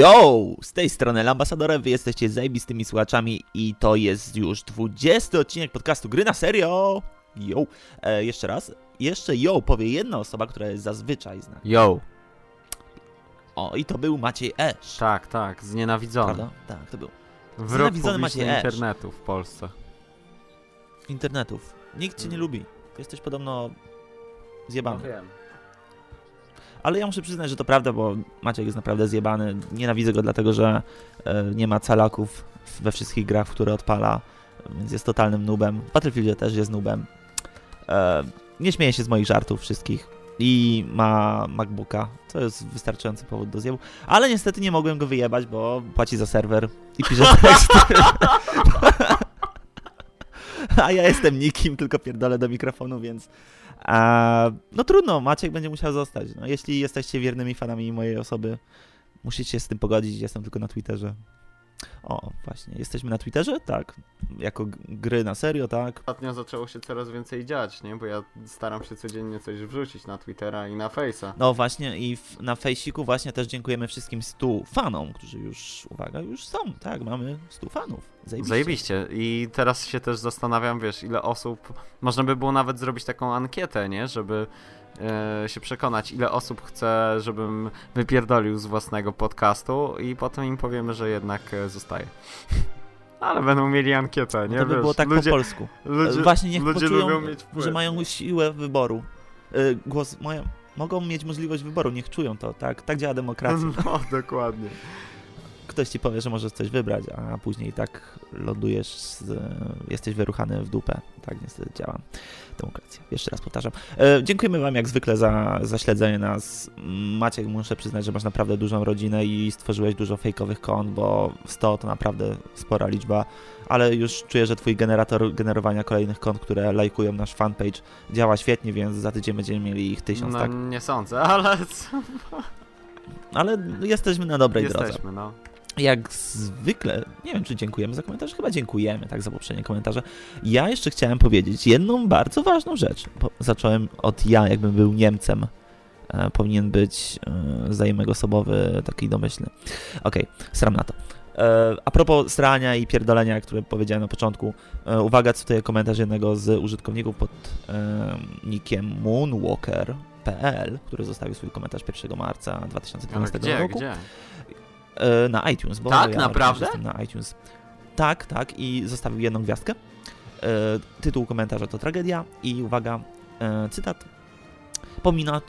Yo! Z tej strony Lambasadorem, wy jesteście zajebistymi słuchaczami i to jest już 20 odcinek podcastu Gry na Serio! Yo! E, jeszcze raz. Jeszcze yo powie jedna osoba, która jest zazwyczaj znana. Yo. O, i to był Maciej Esz. Tak, tak, znienawidzony. Prawda? Tak, to był. Znienawidzony publiczny Maciej Esz. internetu w Polsce. Internetów. Nikt cię nie lubi. Jesteś podobno zjebany. wiem. Ale ja muszę przyznać, że to prawda, bo Maciek jest naprawdę zjebany. Nienawidzę go dlatego, że e, nie ma calaków we wszystkich grach, które odpala, więc jest totalnym nubem. W Battlefieldzie też jest nubem. E, nie śmieje się z moich żartów wszystkich. I ma MacBooka, co jest wystarczający powód do zjebu. Ale niestety nie mogłem go wyjebać, bo płaci za serwer i pisze teksty. A ja jestem nikim, tylko pierdolę do mikrofonu, więc a, no trudno, Maciek będzie musiał zostać. No, jeśli jesteście wiernymi fanami mojej osoby, musicie się z tym pogodzić. Jestem tylko na Twitterze. O, właśnie. Jesteśmy na Twitterze? Tak. Jako gry na serio, tak. Ostatnio zaczęło się coraz więcej dziać, nie? Bo ja staram się codziennie coś wrzucić na Twittera i na Face'a. No właśnie i w, na fejsiku właśnie też dziękujemy wszystkim 100 fanom, którzy już, uwaga, już są. Tak, mamy 100 fanów. Zajebiście. Zajebiście. I teraz się też zastanawiam, wiesz, ile osób. Można by było nawet zrobić taką ankietę, nie? Żeby e, się przekonać, ile osób chce, żebym wypierdolił z własnego podcastu, i potem im powiemy, że jednak e, zostaje. Ale będą mieli ankietę, nie? No to by Wiesz, było tak ludzie, po polsku. ludzie, Właśnie niech ludzie poczują, lubią mieć wpływ. że mają siłę wyboru. Y, Głos, mają, mogą mieć możliwość wyboru, niech czują to, tak? Tak działa demokracja. No, dokładnie. Ktoś ci powie, że możesz coś wybrać, a później tak lądujesz, z, jesteś wyruchany w dupę. Tak niestety działa demokracja. Jeszcze raz powtarzam. E, dziękujemy wam jak zwykle za, za śledzenie nas. Maciek, muszę przyznać, że masz naprawdę dużą rodzinę i stworzyłeś dużo fejkowych kont, bo 100 to naprawdę spora liczba, ale już czuję, że twój generator generowania kolejnych kont, które lajkują nasz fanpage działa świetnie, więc za tydzień będziemy mieli ich tysiąc, No tak? nie sądzę, ale? Ale jesteśmy na dobrej drodze. jesteśmy, no. Jak zwykle, nie wiem czy dziękujemy za komentarze, chyba dziękujemy, tak, za poprzednie komentarze. Ja jeszcze chciałem powiedzieć jedną bardzo ważną rzecz. Zacząłem od ja, jakbym był Niemcem. E, powinien być e, zajmek osobowy, taki domyślny. Okej, sram na to. E, a propos srania i pierdolenia, które powiedziałem na początku, e, uwaga, cytuję komentarz jednego z użytkowników pod e, nickiem moonwalker.pl, który zostawił swój komentarz 1 marca Ale 2012 gdzie, roku. gdzie? E, na iTunes, bo Tak? ja Naprawdę? na iTunes. Tak, tak i zostawił jedną gwiazdkę. E, tytuł komentarza to tragedia i uwaga, e, cytat. Po minu-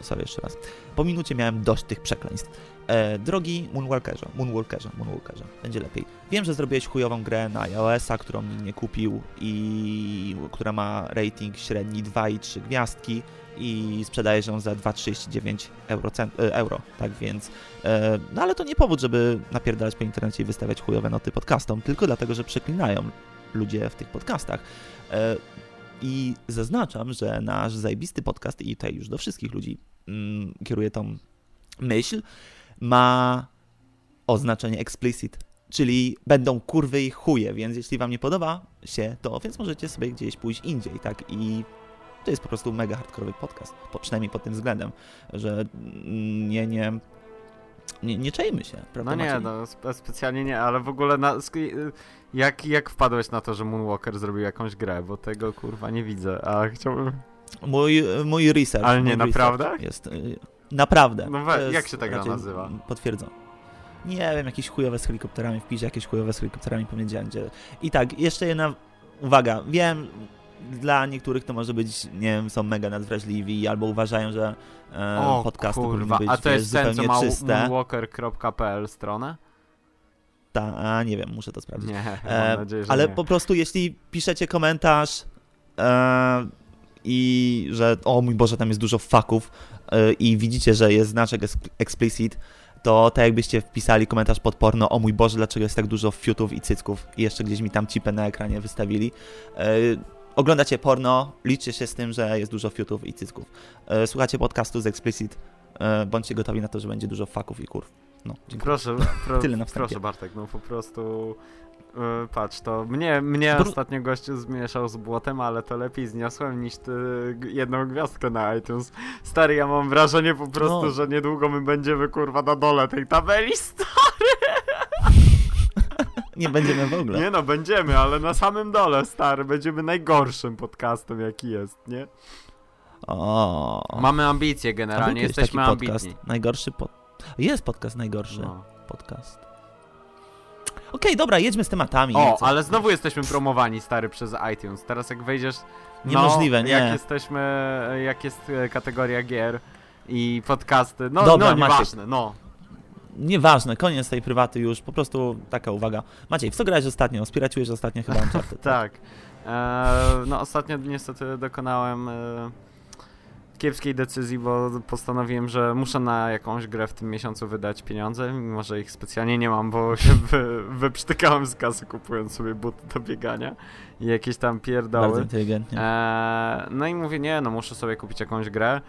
sorry, jeszcze raz. Po minucie miałem dość tych przekleństw. E, drogi Moonwalkerze, Moonwalkerze, Moonwalkerze, będzie lepiej. Wiem, że zrobiłeś chujową grę na iOS-a, którą nikt nie kupił i która ma rating średni 2 i 3 gwiazdki i sprzedajesz ją za 2,39 euro, e, euro, tak więc E, No ale to nie powód, żeby napierdalać po internecie i wystawiać chujowe noty podcastom, tylko dlatego, że przeklinają ludzie w tych podcastach. E, I zaznaczam, że nasz zajebisty podcast, i tutaj już do wszystkich ludzi mm, kieruję tą myśl, ma oznaczenie explicit, czyli będą kurwy i chuje, więc jeśli wam nie podoba się to, więc możecie sobie gdzieś pójść indziej, tak? I to jest po prostu mega hardkorowy podcast, po, przynajmniej pod tym względem, że nie, nie, nie, nie czajmy się, prawda No nie, no spe specjalnie nie, ale w ogóle na, y, jak, jak wpadłeś na to, że Moonwalker zrobił jakąś grę, bo tego kurwa nie widzę, a chciałbym... Mój, mój research. Ale nie, naprawdę? Jest, y, naprawdę. No we- jest jak się ta gra nazywa? Potwierdzam. Nie wiem, jakieś chujowe z helikopterami, wpisz jakieś chujowe z helikopterami, powiedziałem gdzie. I tak, jeszcze jedna uwaga, wiem, dla niektórych to może być, nie wiem, są mega nadwrażliwi albo uważają, że e, O podcasty kurwa, powinny być a to jest ten, co ma moonwalker.pl stronę? Ta, a nie wiem, muszę to sprawdzić. Nie, E, mam nadzieję, że Ale nie. po prostu jeśli piszecie komentarz e, i że o mój Boże, tam jest dużo faków e, i widzicie, że jest znaczek exp- explicit, to tak jakbyście wpisali komentarz pod porno, o mój Boże, dlaczego jest tak dużo fiutów i cycków i jeszcze gdzieś mi tam cipę na ekranie wystawili. E, oglądacie porno, liczcie się z tym, że jest dużo fiutów i cycków. E, słuchacie podcastu z explicit, e, bądźcie gotowi na to, że będzie dużo faków i kurw. No, dziękuję. Proszę, pro, Tyle na wstępie. proszę Bartek, no po prostu yy, patrz, to mnie, mnie Zbru- ostatnio gościu zmieszał z błotem, ale to lepiej zniosłem niż ty jedną gwiazdkę na iTunes. Stary, ja mam wrażenie po prostu, No. że niedługo my będziemy kurwa na dole tej tabeli. sta- Nie będziemy w ogóle. Nie no, będziemy, ale na samym dole, stary, będziemy najgorszym podcastem jaki jest, nie? O. Mamy ambicje generalnie, jesteśmy taki podcast. ambitni. Najgorszy pod... Jest podcast najgorszy. No. Podcast. Okej, dobra, jedźmy z tematami. O, Co? ale znowu jesteśmy promowani, stary, przez iTunes. Teraz jak wejdziesz... Niemożliwe, no, nie. Jak jesteśmy, jak jest e, kategoria gier i podcasty, no, Dobra, no Maciek. nieważne, no. Nieważne, koniec tej prywaty już, po prostu taka uwaga. Maciej, w co grałeś ostatnio? Spiraciłeś ostatnio chyba Uncharted. Tak. E, no ostatnio niestety dokonałem e, kiepskiej decyzji, bo postanowiłem, że muszę na jakąś grę w tym miesiącu wydać pieniądze, mimo że ich specjalnie nie mam, bo się wy, wyprztykałem z kasy kupując sobie buty do biegania i jakieś tam Bardzo pierdoły. inteligentnie. E, no i mówię, nie, no muszę sobie kupić jakąś grę.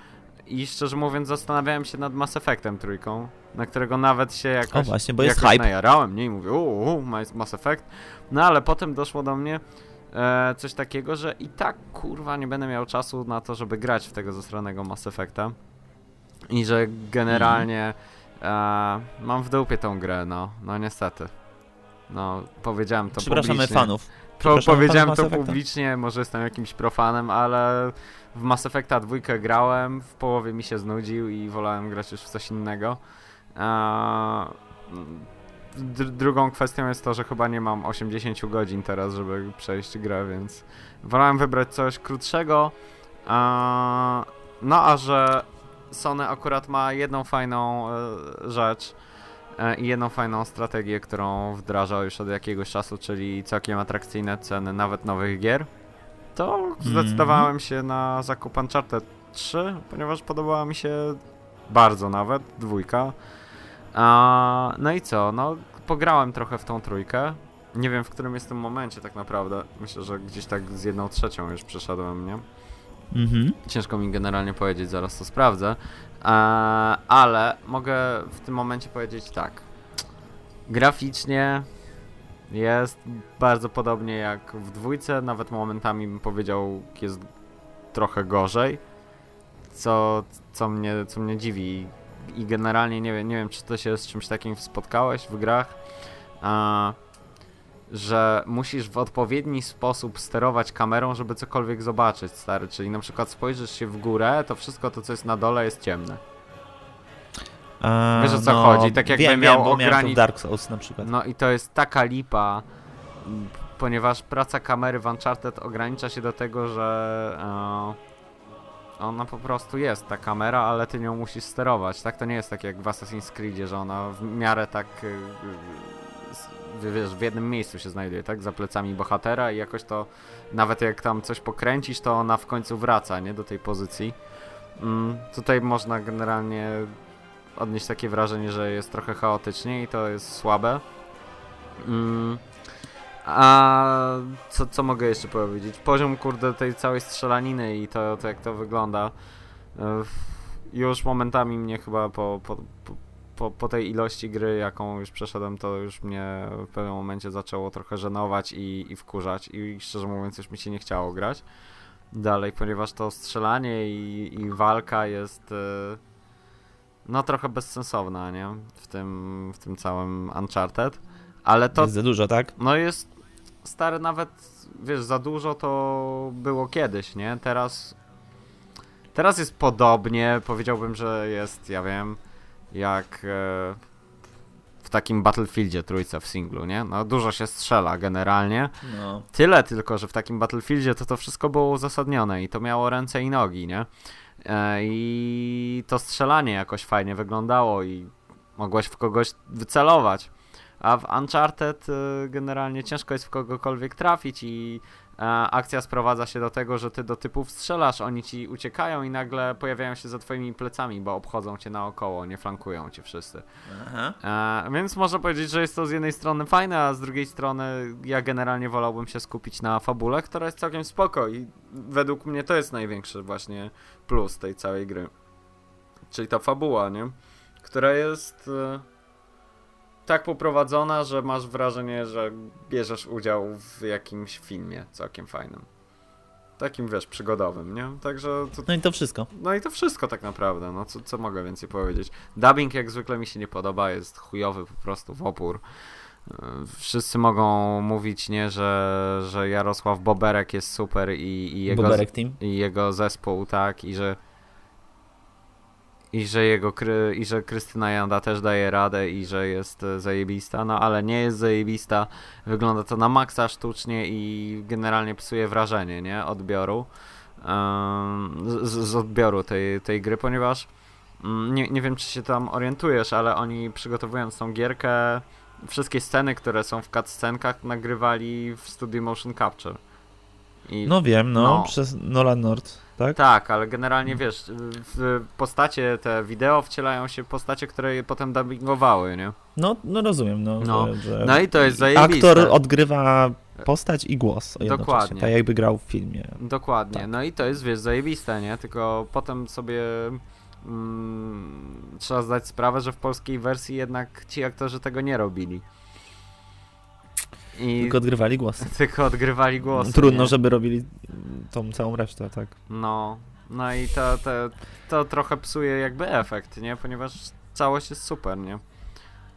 I szczerze mówiąc zastanawiałem się nad Mass Effectem trójką, na którego nawet się jakoś, O właśnie, bo jest jakoś hype. najarałem, nie? I mówię, uuu, Mass Effect. No ale potem doszło do mnie e, coś takiego, że i tak, kurwa, nie będę miał czasu na to, żeby grać w tego zasranego Mass Effecta. I że generalnie e, mam w dupie tą grę, no, no niestety. No, powiedziałem to Przepraszamy publicznie. fanów. Przepraszamy powiedziałem to publicznie, może jestem jakimś profanem, ale w Mass Effecta dwójkę grałem, w połowie mi się znudził i wolałem grać już w coś innego. Dr- drugą kwestią jest to, że chyba nie mam 80 godzin teraz, żeby przejść grę, więc wolałem wybrać coś krótszego. No a że Sony akurat ma jedną fajną e, rzecz, i jedną fajną strategię, którą wdraża już od jakiegoś czasu, czyli całkiem atrakcyjne ceny nawet nowych gier, to zdecydowałem się na zakup Uncharted 3, ponieważ podobała mi się bardzo nawet, dwójka. A, no i co, no pograłem trochę w tą trójkę. Nie wiem w którym jest tym momencie tak naprawdę. Myślę, że gdzieś tak z jedną trzecią już przeszedłem, nie? Mhm. Ciężko mi generalnie powiedzieć, zaraz to sprawdzę. E, ale mogę w tym momencie powiedzieć tak. Graficznie jest bardzo podobnie jak w dwójce, nawet momentami bym powiedział jest trochę gorzej, co, co, mnie, co mnie dziwi. I generalnie nie wiem, nie wiem, czy to się z czymś takim spotkałeś w grach, e, że musisz w odpowiedni sposób sterować kamerą, żeby cokolwiek zobaczyć, stary. Czyli na przykład spojrzysz się w górę, to wszystko to, co jest na dole jest ciemne. Eee, Wiesz, o co chodzi? Tak jakby wiem, miał wiem, bo miałem to ograni- w Dark Souls na przykład. No i to jest taka lipa, ponieważ praca kamery w Uncharted ogranicza się do tego, że e, ona po prostu jest, ta kamera, ale ty nią musisz sterować, tak? To nie jest tak jak w Assassin's Creedzie, że ona w miarę tak, s- wiesz, w jednym miejscu się znajduje, tak? Za plecami bohatera i jakoś to, nawet jak tam coś pokręcisz, to ona w końcu wraca, nie? Do tej pozycji. Mm, tutaj można generalnie odnieść takie wrażenie, że jest trochę chaotycznie i to jest słabe. Mm. A co, co mogę jeszcze powiedzieć? Poziom kurde tej całej strzelaniny i to, to jak to wygląda. e, Już momentami mnie chyba po, po, po, po, po tej ilości gry, jaką już przeszedłem, to już mnie w pewnym momencie zaczęło trochę żenować i, i wkurzać i szczerze mówiąc już mi się nie chciało grać dalej, ponieważ to strzelanie i, i walka jest e, no trochę bezsensowna, nie? W tym, w tym całym Uncharted, ale to Jest za dużo, tak? no jest stary nawet, wiesz, za dużo to było kiedyś, nie? Teraz teraz jest podobnie, powiedziałbym, że jest, ja wiem, jak e, w takim Battlefieldzie trójce w singlu, nie? No dużo się strzela generalnie, No. Tyle tylko, że w takim Battlefieldzie to to wszystko było uzasadnione i to miało ręce i nogi, nie? E, I to strzelanie jakoś fajnie wyglądało i mogłeś w kogoś wycelować. A w Uncharted y, generalnie ciężko jest w kogokolwiek trafić i e, akcja sprowadza się do tego, że ty do typów strzelasz, oni ci uciekają i nagle pojawiają się za twoimi plecami, bo obchodzą cię naokoło, nie flankują cię wszyscy. Aha. E, więc można powiedzieć, że jest to z jednej strony fajne, a z drugiej strony ja generalnie wolałbym się skupić na fabule, która jest całkiem spoko i według mnie to jest największy właśnie plus tej całej gry. Czyli ta fabuła, nie? Która jest... E, tak poprowadzona, że masz wrażenie, że bierzesz udział w jakimś filmie całkiem fajnym. Takim, wiesz, przygodowym, nie? Także to, No i to wszystko. no i to wszystko tak naprawdę, no co, co mogę więcej powiedzieć. Dubbing jak zwykle mi się nie podoba, jest chujowy po prostu w opór. Yy, Wszyscy mogą mówić, nie, że, że Jarosław Boberek jest super i, i jego, Boberek Team. i jego zespół, tak, i że i że jego i że Krystyna Janda też daje radę i że jest e, zajebista, no ale nie jest zajebista, wygląda to na maksa sztucznie i generalnie psuje wrażenie, nie, odbioru. Z, z odbioru tej, tej gry, ponieważ mm, nie, nie wiem czy się tam orientujesz, ale oni przygotowując tą gierkę wszystkie sceny, które są w cutscenkach nagrywali w Studio Motion Capture. I No wiem, no, No. przez Nolan Nord, tak? tak, ale generalnie wiesz, w postacie te wideo wcielają się postacie, które je potem dubbingowały, nie? No, no rozumiem, no, No. Że, że No i to jest zajebiste. aktor odgrywa postać i głos Dokładnie. tak jakby grał w filmie. Dokładnie, Tak. no i to jest, wiesz, zajebiste, nie? Tylko potem sobie mm, trzeba zdać sprawę, że w polskiej wersji jednak ci aktorzy tego nie robili. I Tylko odgrywali głos. tylko odgrywali głosy. Trudno, nie? żeby robili tą całą resztę, tak. No, no i to, to, to trochę psuje jakby efekt, nie? Ponieważ całość jest super, nie?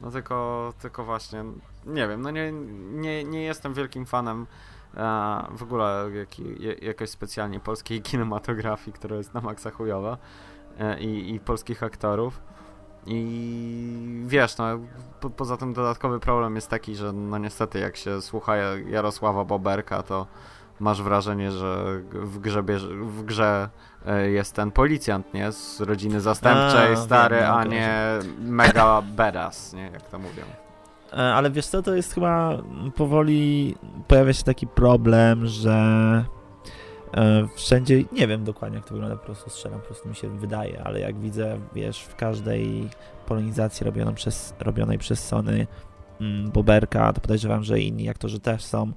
No tylko, tylko właśnie, nie wiem, no nie, nie, nie jestem wielkim fanem e, w ogóle jaki, je- jakoś specjalnie polskiej kinematografii, która jest na maksa chujowa e, i, i polskich aktorów. I wiesz, no po, poza tym dodatkowy problem jest taki, że no niestety jak się słucha Jarosława Boberka, to masz wrażenie, że w grze, w grze e, jest ten policjant, nie? Z rodziny zastępczej, A, stary, wiem, a nie mega badass, nie? Jak to mówią. E, Ale wiesz co, to jest chyba powoli pojawia się taki problem, że wszędzie, nie wiem dokładnie jak to wygląda, po prostu strzelam, po prostu mi się wydaje, ale jak widzę, wiesz, w każdej polonizacji robionej przez, robionej przez Sony mm, Boberka, to podejrzewam, że inni aktorzy też są,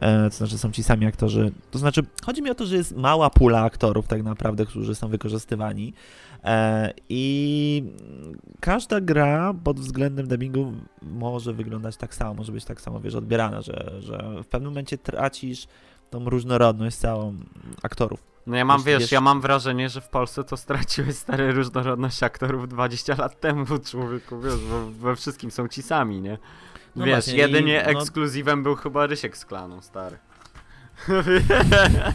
e, to znaczy są ci sami aktorzy, to znaczy chodzi mi o to, że jest mała pula aktorów tak naprawdę, którzy są wykorzystywani e, i każda gra pod względem dubbingu może wyglądać tak samo, może być tak samo, wiesz, odbierana, że, że w pewnym momencie tracisz tą różnorodność całą aktorów. No ja mam, wiesz, wiesz- ja mam wrażenie, że w Polsce to straciłeś stare różnorodność aktorów 20 lat temu, człowieku, wiesz, bo we wszystkim są ci sami, nie? No wiesz, właśnie, jedynie i, no- ekskluzywem był chyba Rysiek z klanu, stary.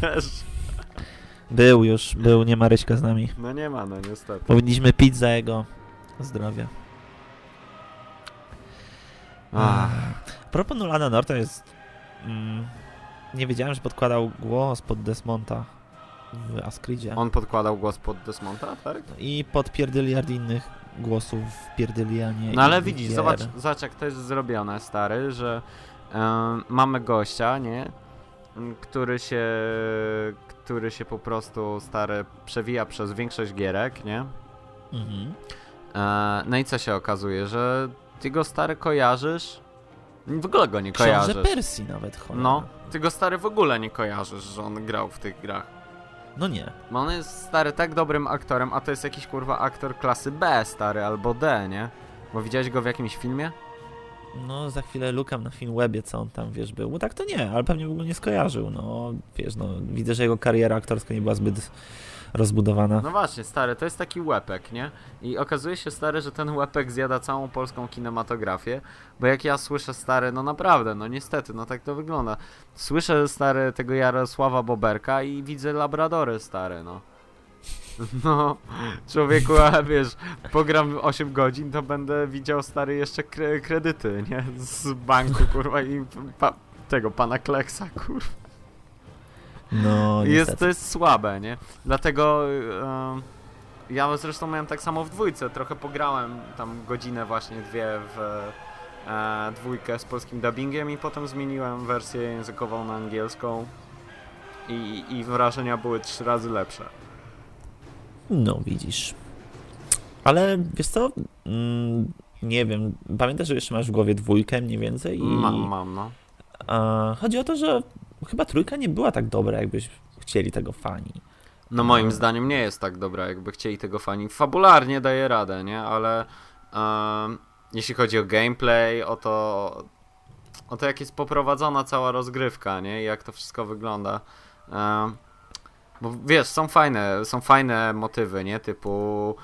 wiesz, Był już, był, nie ma Ryśka z nami. no nie ma, no niestety. Powinniśmy pić za jego zdrowie. Ach. A propos Nolana Norta jest... Mm, nie wiedziałem, że podkładał głos pod Desmonta w Ascridzie. On podkładał głos pod Desmonta, tak? I pod pierdyliard innych głosów w pierdylianie. No ale widzisz, gier. zobacz, zobacz jak to jest zrobione, stary, że em, mamy gościa, nie? Który się, który się po prostu, stary, przewija przez większość gierek, nie? Mhm. E, no i co się okazuje, że ty go, stary, kojarzysz? W ogóle go nie kojarzysz. Książę Persji nawet, cholera. No, ty go, stary, w ogóle nie kojarzysz, że on grał w tych grach. No nie. Bo on jest, stary, tak dobrym aktorem, a to jest jakiś, kurwa, aktor klasy B, stary, albo D, nie? Bo widziałeś go w jakimś filmie? No, za chwilę lukam na film webie, co on tam, wiesz, był. Bo tak to nie, ale pewnie w ogóle nie skojarzył. No, wiesz, no, widzę, że jego kariera aktorska nie była zbyt rozbudowana. No właśnie, stary, to jest taki łepek, nie? I okazuje się, stary, że ten łepek zjada całą polską kinematografię, bo jak ja słyszę, stary, no naprawdę, no niestety, no tak to wygląda. Słyszę, stary, tego Jarosława Boberka i widzę labradory, stary, no. No, człowieku, a wiesz, pogram 8 godzin, to będę widział, stary, jeszcze kre kredyty, nie? Z banku, kurwa, i pa tego pana Kleksa, kurwa. No, Jest, to jest słabe, nie? Dlatego em, ja zresztą miałem tak samo w dwójce, trochę pograłem tam godzinę właśnie, dwie w e, dwójkę z polskim dubbingiem i potem zmieniłem wersję językową na angielską i, i wrażenia były trzy razy lepsze. No, widzisz. Ale, wiesz co, mm, nie wiem, pamiętasz, że jeszcze masz w głowie dwójkę mniej więcej? I, Mam, mam, no. a, chodzi o to, że chyba trójka nie była tak dobra, jakbyś chcieli tego fani. No moim No. zdaniem nie jest tak dobra, jakby chcieli tego fani. Fabularnie daje radę, nie? Ale em, jeśli chodzi o gameplay, o to, o to jak jest poprowadzona cała rozgrywka, nie? I jak to wszystko wygląda. Um, bo wiesz, są fajne, są fajne motywy, nie? Typu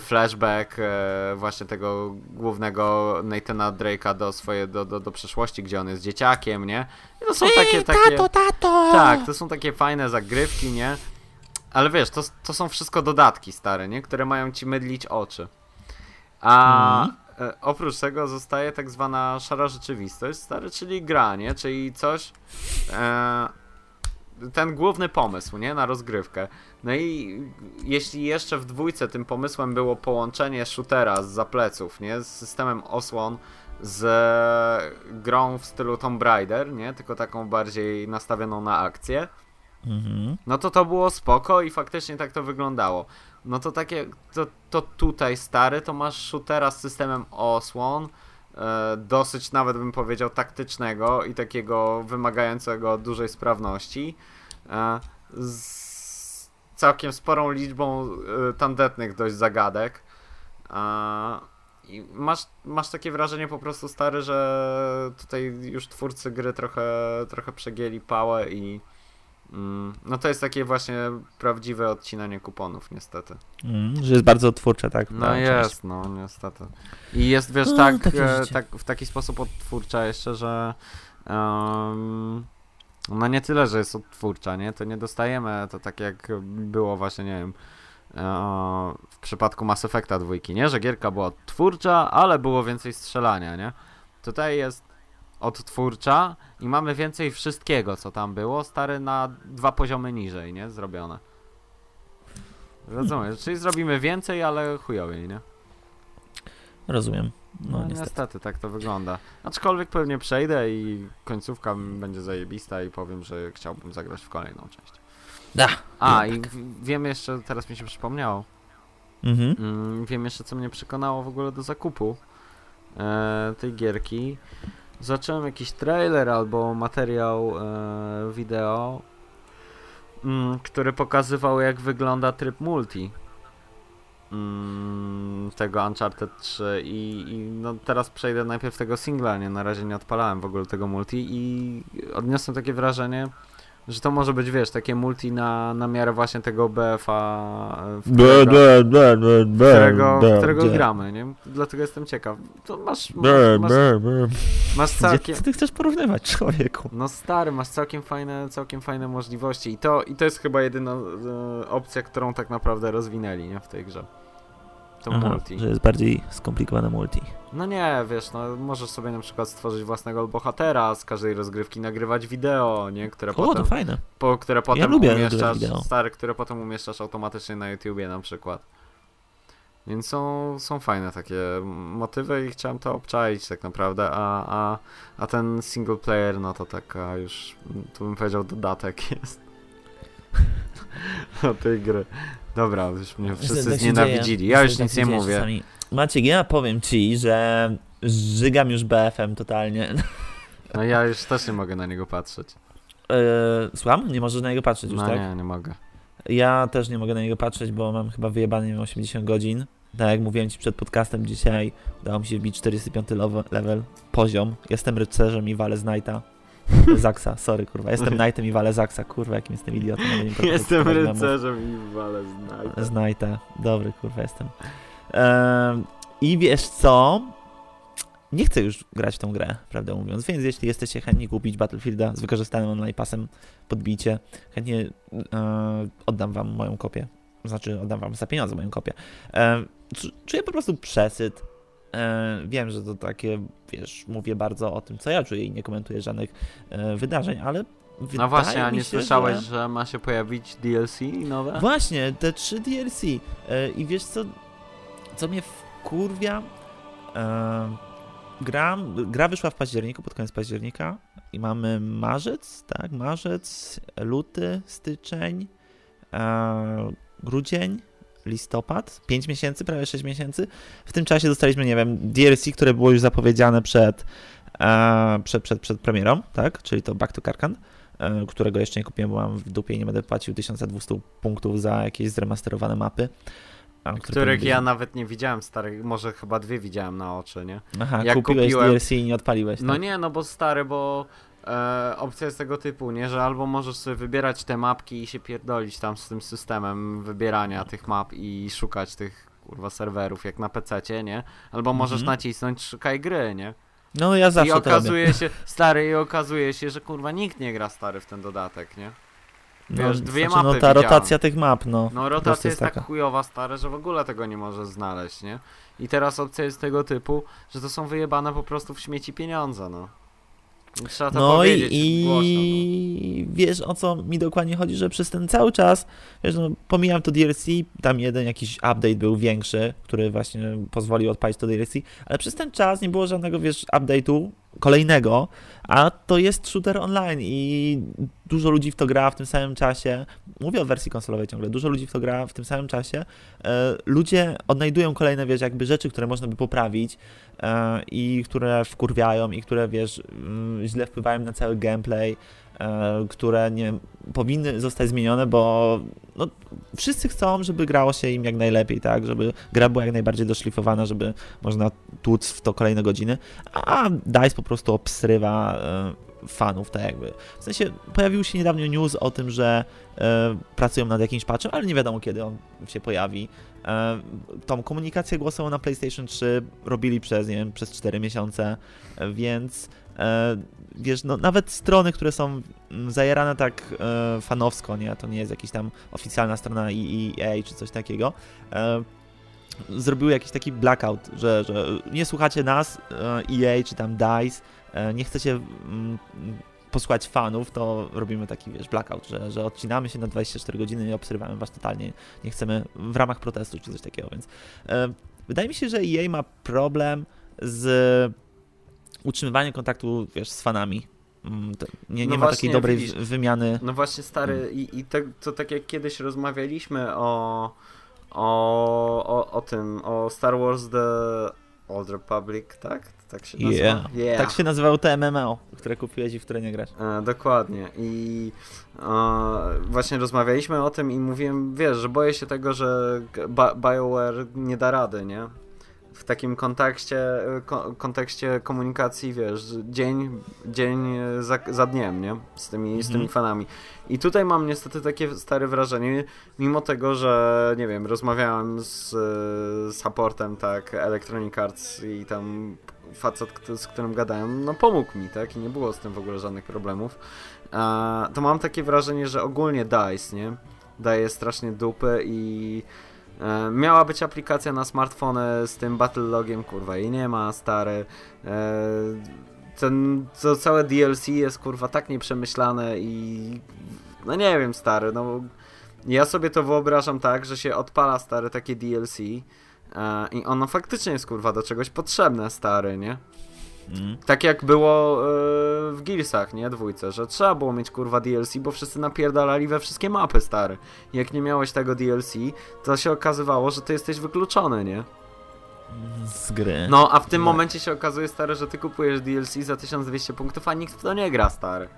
flashback e, właśnie tego głównego Nathana Drake'a do swojej, do, do, do przeszłości, gdzie on jest dzieciakiem, nie? I to są takie, takie... Tato, tato! Tak, to są takie fajne zagrywki, nie? Ale wiesz, to, to są wszystko dodatki stare, nie? Które mają ci mydlić oczy. A Mhm. e, oprócz tego zostaje tak zwana szara rzeczywistość, stary, czyli gra, nie? Czyli coś... E, ten główny pomysł, nie? Na rozgrywkę. No i jeśli jeszcze w dwójce tym pomysłem było połączenie shootera z zapleców, nie? Z systemem osłon, z grą w stylu Tomb Raider, nie? Tylko taką bardziej nastawioną na akcję. Mhm. No to to było spoko i faktycznie tak to wyglądało. No to takie, to, to tutaj stary, to masz shootera z systemem osłon, e, dosyć nawet bym powiedział taktycznego i takiego wymagającego dużej sprawności, e, z całkiem sporą liczbą e, tandetnych dość zagadek. I masz, masz takie wrażenie po prostu stary, że tutaj już twórcy gry trochę, trochę przegięli pałę i mm, no to jest takie właśnie prawdziwe odcinanie kuponów niestety. Mm, że jest bardzo twórcze, tak? No ta jest, część. no niestety. I jest wiesz No, tak, e, tak w taki sposób odtwórcza jeszcze, że em, no nie tyle, że jest odtwórcza, nie? To nie dostajemy to tak jak było właśnie, nie wiem, e, w przypadku Mass Effecta dwójki, nie? Że gierka była odtwórcza, ale było więcej strzelania, nie? Tutaj jest odtwórcza i mamy więcej wszystkiego, co tam było, stary na dwa poziomy niżej, nie? Zrobione. Rozumiesz? Czyli zrobimy więcej, ale chujowiej, nie? Rozumiem. No, No, niestety. niestety. tak to wygląda. Aczkolwiek pewnie przejdę i końcówka m- będzie zajebista i powiem, że chciałbym zagrać w kolejną część. Da. A, i w- wiem jeszcze, teraz mi się przypomniało, Mhm. mm, wiem jeszcze co mnie przekonało w ogóle do zakupu e, tej gierki. Zacząłem jakiś trailer albo materiał e, wideo, mm, który pokazywał jak wygląda tryb multi mm, tego Uncharted 3 i, i no teraz przejdę najpierw tego singla, nie, na razie nie odpalałem w ogóle tego multi i odniosłem takie wrażenie, że to może być, wiesz, takie multi na, na miarę właśnie tego BFA, w którego, Be, be, be, be, którego, be, którego gramy, nie? Dlatego jestem ciekaw. To masz, masz, masz, masz całkiem... ty chcesz porównywać, człowieku? No stary, masz całkiem fajne, całkiem fajne możliwości i to, i to jest chyba jedyna e, opcja, którą tak naprawdę rozwinęli, nie, w tej grze. To Aha, multi. że jest bardziej skomplikowane multi. No nie, wiesz, no możesz sobie na przykład stworzyć własnego bohatera, z każdej rozgrywki nagrywać wideo, nie, które O, potem, to fajne. po, które potem lubię nagrywać umieszczasz, stary, które potem umieszczasz automatycznie na YouTubie na przykład. Więc są, są fajne takie motywy i chciałem to obczaić tak naprawdę, a, a, a ten single player, no to taka już, tu bym powiedział, dodatek jest. Do tej gry. Dobra, już mnie wszyscy Tak znienawidzili. Ja już Tak nic nie mówię. czasami. Maciek, ja powiem ci, że żygam już BF-em totalnie. No ja już też nie mogę na niego patrzeć. Eee, Słucham? Nie możesz na niego patrzeć już, No tak? nie, nie mogę. Ja też nie mogę na niego patrzeć, bo mam chyba wyjebane nie wiem, 80 godzin. Tak jak mówiłem ci przed podcastem dzisiaj, udało mi się wbić 45 level, level poziom. Jestem rycerzem i walę z Knighta. Zaksa, sorry kurwa. Jestem Knightem i walę Zaksa, kurwa, jakim jestem idiotem. nie Jestem rycerzem i walę. Z Knighta. Dobry kurwa jestem. I wiesz co? Nie chcę już grać w tą grę, prawdę mówiąc, więc jeśli jesteście chętni kupić Battlefielda z wykorzystanym online pasem, podbicie, chętnie e, oddam wam moją kopię. Znaczy, oddam wam za pieniądze moją kopię. Czu- czuję po prostu przesyt. E, wiem, że to takie, wiesz, mówię bardzo o tym, co ja czuję i nie komentuję żadnych e, wydarzeń, ale No wydaje właśnie, a nie się, słyszałeś, że... że... ma się pojawić DLC nowe? Właśnie, te trzy DLC. E, I wiesz co, co mnie wkurwia? Gra, gra wyszła w październiku, pod koniec października i mamy marzec, tak? Marzec, luty, styczeń, grudzień, listopad, 5 miesięcy, prawie 6 miesięcy. W tym czasie dostaliśmy, nie wiem, DLC, które było już zapowiedziane przed, e, przed, przed, przed premierą, tak? Czyli to Back to Karkan e, którego jeszcze nie kupiłem, bo mam w dupie i nie będę płacił 1200 punktów za jakieś zremasterowane mapy. A, które Których ja nawet nie widziałem, stary, może chyba dwie widziałem na oczy, nie? Aha, jak kupiłeś kupiłem- DLC i nie odpaliłeś. No tak? nie, no bo stary, bo e, opcja jest tego typu, nie? Że albo możesz sobie wybierać te mapki i się pierdolić tam z tym systemem wybierania tych map i szukać tych kurwa serwerów jak na PC, nie? Albo możesz Mhm. nacisnąć szukaj gry, nie? No ja zawsze I to robię. okazuje się, stary, i okazuje się, że kurwa nikt nie gra stary w ten dodatek, nie? wiesz, dwie znaczy, No mapy ta widziałem. rotacja tych map, no. No rotacja jest taka. tak chujowa stare, że w ogóle tego nie możesz znaleźć, nie? I teraz opcja jest tego typu, że to są wyjebane po prostu w śmieci pieniądze, no. I Trzeba to No i, powiedzieć głośno. no. i wiesz o co mi dokładnie chodzi, że przez ten cały czas, wiesz, no, pomijam to DLC, tam jeden jakiś update był większy, który właśnie pozwolił odpalić to DLC, ale przez ten czas nie było żadnego, wiesz, update'u kolejnego, a to jest shooter online i dużo ludzi w to gra w tym samym czasie. Mówię o wersji konsolowej ciągle, dużo ludzi w to gra w tym samym czasie. E, ludzie odnajdują kolejne, wiesz, jakby rzeczy, które można by poprawić i które wkurwiają i które, wiesz, mm, źle wpływają na cały gameplay, e, które nie powinny zostać zmienione, bo no, wszyscy chcą, żeby grało się im jak najlepiej, tak, żeby gra była jak najbardziej doszlifowana, żeby można tłuc w to kolejne godziny, a DICE po prostu obsrywa e, fanów, tak jakby. W sensie pojawił się niedawno news o tym, że e, pracują nad jakimś patchem, ale nie wiadomo kiedy on się pojawi. E, tą komunikację głosową na PlayStation 3 robili przez, nie wiem, przez 4 miesiące, e, więc e, wiesz, no nawet strony, które są mm, zajarane tak fanowsko, nie, to nie jest jakaś tam oficjalna strona EA czy coś takiego, zrobiły jakiś taki blackout, że, że nie słuchacie nas, EA czy tam DICE, nie chcecie mm, posłuchać fanów, to robimy taki, wiesz, blackout, że, że odcinamy się na 24 godziny i obsrywamy was totalnie, nie chcemy w ramach protestu czy coś takiego, więc e, wydaje mi się, że EA ma problem z utrzymywaniem kontaktu, wiesz, z fanami. Mm, to Nie, No nie ma właśnie, takiej dobrej widzisz. wymiany. No właśnie stary, Mm. i, i to tak jak kiedyś rozmawialiśmy o, o, o, o tym, o Star Wars The Old Republic, tak? Tak się nazywa? Yeah. Yeah. Tak się nazywało te MMO, które kupiłeś i w które nie grasz. E, dokładnie. I e, właśnie rozmawialiśmy o tym i mówiłem, wiesz, że boję się tego, że BioWare nie da rady, nie? W takim kontekście, e, ko- kontekście komunikacji, wiesz, dzień, dzień za, za dniem, nie? Z tymi, z tymi Mhm. fanami. I tutaj mam niestety takie stare wrażenie, mimo tego, że, nie wiem, rozmawiałem z e, supportem, tak, Electronic Arts i tam facet, z którym gadałem, no pomógł mi, tak? I nie było z tym w ogóle żadnych problemów. To mam takie wrażenie, że ogólnie DICE, nie? Daje strasznie dupy i e, miała być aplikacja na smartfony z tym battle logiem, kurwa, i nie ma, stary. E, ten, to całe DLC jest, kurwa, tak nieprzemyślane i no nie wiem, stary, no ja sobie to wyobrażam tak, że się odpala, stary, takie DLC e, i ono faktycznie jest, kurwa, do czegoś potrzebne, stary, nie? Mm. Tak jak było e, w Gearsach, nie? Dwójce, że trzeba było mieć kurwa DLC, bo wszyscy napierdalali we wszystkie mapy, stary. Jak nie miałeś tego DLC, to się okazywało, że ty jesteś wykluczony, nie? Z gry. No, a w tym No. momencie się okazuje, stary, że ty kupujesz DLC za 1200 punktów, a nikt w to nie gra, stary.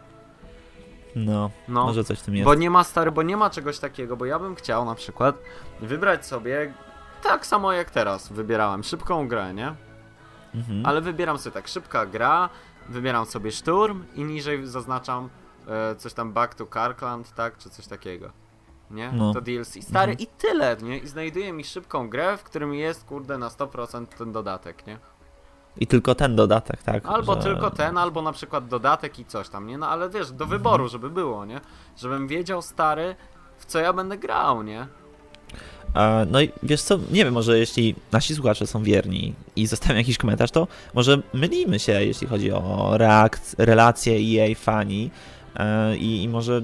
No, No. może coś w tym jest. Bo nie ma, stary, bo nie ma czegoś takiego, bo ja bym chciał na przykład wybrać sobie tak samo jak teraz wybierałem, szybką grę, nie? Mhm. Ale wybieram sobie tak, szybka gra, wybieram sobie szturm i niżej zaznaczam e, coś tam Back to Karkland, tak, czy coś takiego. Nie? No. To DLC. Stary Mhm. i tyle, nie? I znajduje mi szybką grę, w którym jest, kurde, na 100% ten dodatek, nie? I tylko ten dodatek, tak? Albo że- tylko ten, albo na przykład dodatek i coś tam, nie? No ale wiesz, do wyboru, żeby było, nie? Żebym wiedział, stary, w co ja będę grał, nie? No i wiesz co, nie wiem, może jeśli nasi słuchacze są wierni i zostawią jakiś komentarz, to może mylimy się, jeśli chodzi o reakc- relacje EA fani e, i, i może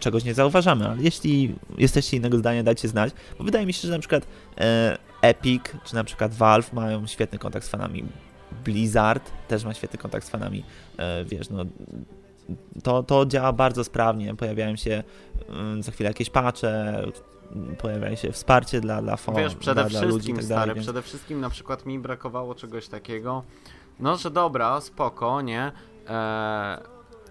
czegoś nie zauważamy, ale jeśli jesteście innego zdania, dajcie znać, bo wydaje mi się, że na przykład e, Epic czy na przykład Valve mają świetny kontakt z fanami. Blizzard też ma świetny kontakt z fanami, e, wiesz, no to, to działa bardzo sprawnie, pojawiają się mm, za chwilę jakieś patche, pojawia się wsparcie dla, dla, fo, Wiesz, przede dla, dla ludzi wszystkim, tak stary, dalej. Więc... przede wszystkim na przykład mi brakowało czegoś takiego, no, że dobra, spoko, nie? Eee,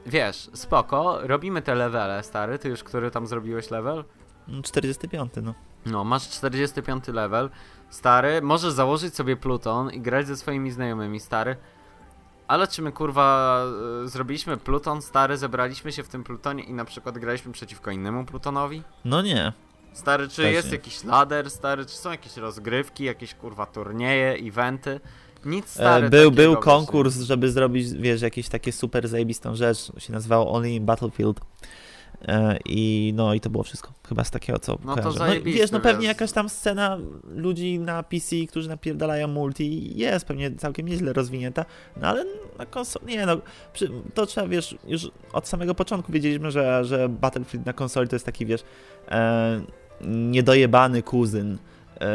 wiesz, spoko, robimy te levele, stary, ty już który tam zrobiłeś level? Mm, 45, no. No, masz 45 level, stary, możesz założyć sobie Pluton i grać ze swoimi znajomymi, stary. Ale czy my kurwa y, zrobiliśmy Pluton stary, zebraliśmy się w tym Plutonie i na przykład graliśmy przeciwko innemu Plutonowi? No nie. Stary, czy Też jest nie. jakiś ladder, stary, czy są jakieś rozgrywki, jakieś kurwa turnieje, eventy? Nic E, stary. był, takiego, był wiesz, konkurs, żeby zrobić, wiesz, jakieś takie super zajebistą rzecz. Się nazywało Only in Battlefield. E, I no i to było wszystko. Chyba z takiego, co No to kojarzę. zajebiste, wiesz, no pewnie jakaś tam scena ludzi na PC, którzy napierdalają multi jest pewnie całkiem nieźle rozwinięta, no ale na konsoli, nie no, to trzeba, wiesz, już od samego początku wiedzieliśmy, że, że Battlefield na konsoli to jest taki, wiesz, e, niedojebany kuzyn. E,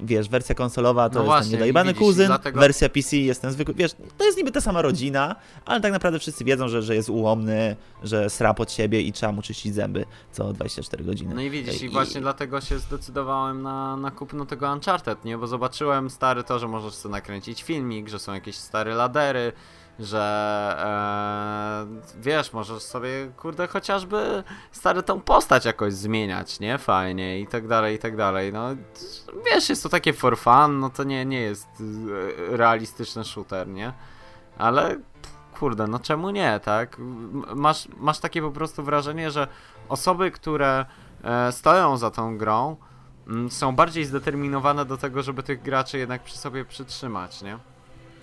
wiesz, wersja konsolowa to No jest właśnie, ten niedojebany i kuzyn, dlatego- wersja PC jest ten zwykły, wiesz, to jest niby ta sama rodzina, ale tak naprawdę wszyscy wiedzą, że, że jest ułomny, że sra pod siebie i trzeba mu czyścić zęby co 24 godziny. No i widzisz, i I- właśnie dlatego się zdecydowałem na, na kupno tego Uncharted, nie? Bo zobaczyłem stary to, że możesz sobie nakręcić filmik, że są jakieś stare ladery, że e, wiesz, możesz sobie, kurde, chociażby stary tą postać jakoś zmieniać, nie? Fajnie i tak dalej, i tak dalej. No wiesz, jest to takie for fun, no to nie, nie jest e, realistyczny shooter, nie? Ale kurde, no czemu nie, tak? M- Masz, masz takie po prostu wrażenie, że osoby, które e, stoją za tą grą, mm, są bardziej zdeterminowane do tego, żeby tych graczy jednak przy sobie przytrzymać, nie?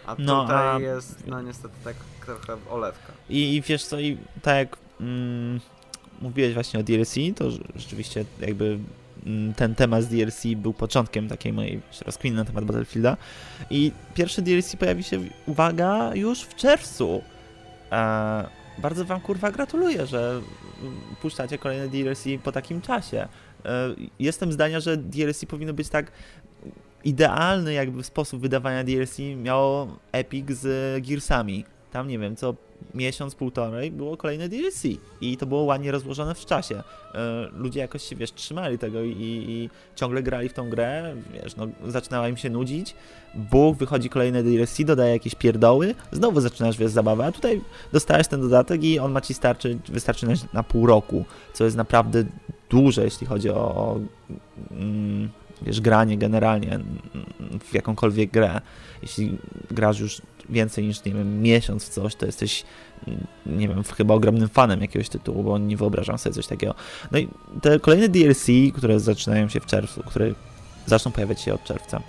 A No, tutaj a- jest, no niestety tak trochę olewka. I, I wiesz co, i tak jak mm, mówiłeś właśnie o DLC, to rz- rzeczywiście jakby mm, ten temat z DLC był początkiem takiej mojej rozkminy na temat Battlefielda. I pierwszy DLC pojawi się, uwaga, już w czerwcu. E, bardzo wam kurwa gratuluję, że puszczacie kolejne DLC po takim czasie. E, jestem zdania, że DLC powinno być tak idealny jakby sposób wydawania DLC miało Epic z Gearsami. Tam nie wiem, co miesiąc, półtorej było kolejne DLC i to było ładnie rozłożone w czasie. E, Ludzie jakoś się, wiesz, trzymali tego i, i ciągle grali w tą grę, wiesz, no zaczynała im się nudzić, Bóg, wychodzi kolejne DLC, dodaje jakieś pierdoły, znowu zaczynasz, wiesz, zabawę, a tutaj dostajesz ten dodatek i on ma ci starczy, wystarczy na, na pół roku, co jest naprawdę duże, jeśli chodzi o, o mm, wiesz, granie generalnie w jakąkolwiek grę. Jeśli grasz już więcej niż, nie wiem, miesiąc w coś, to jesteś, nie wiem, chyba ogromnym fanem jakiegoś tytułu, bo nie wyobrażam sobie coś takiego. No i te kolejne DLC, które zaczynają się w czerwcu, które zaczną pojawiać się od czerwca,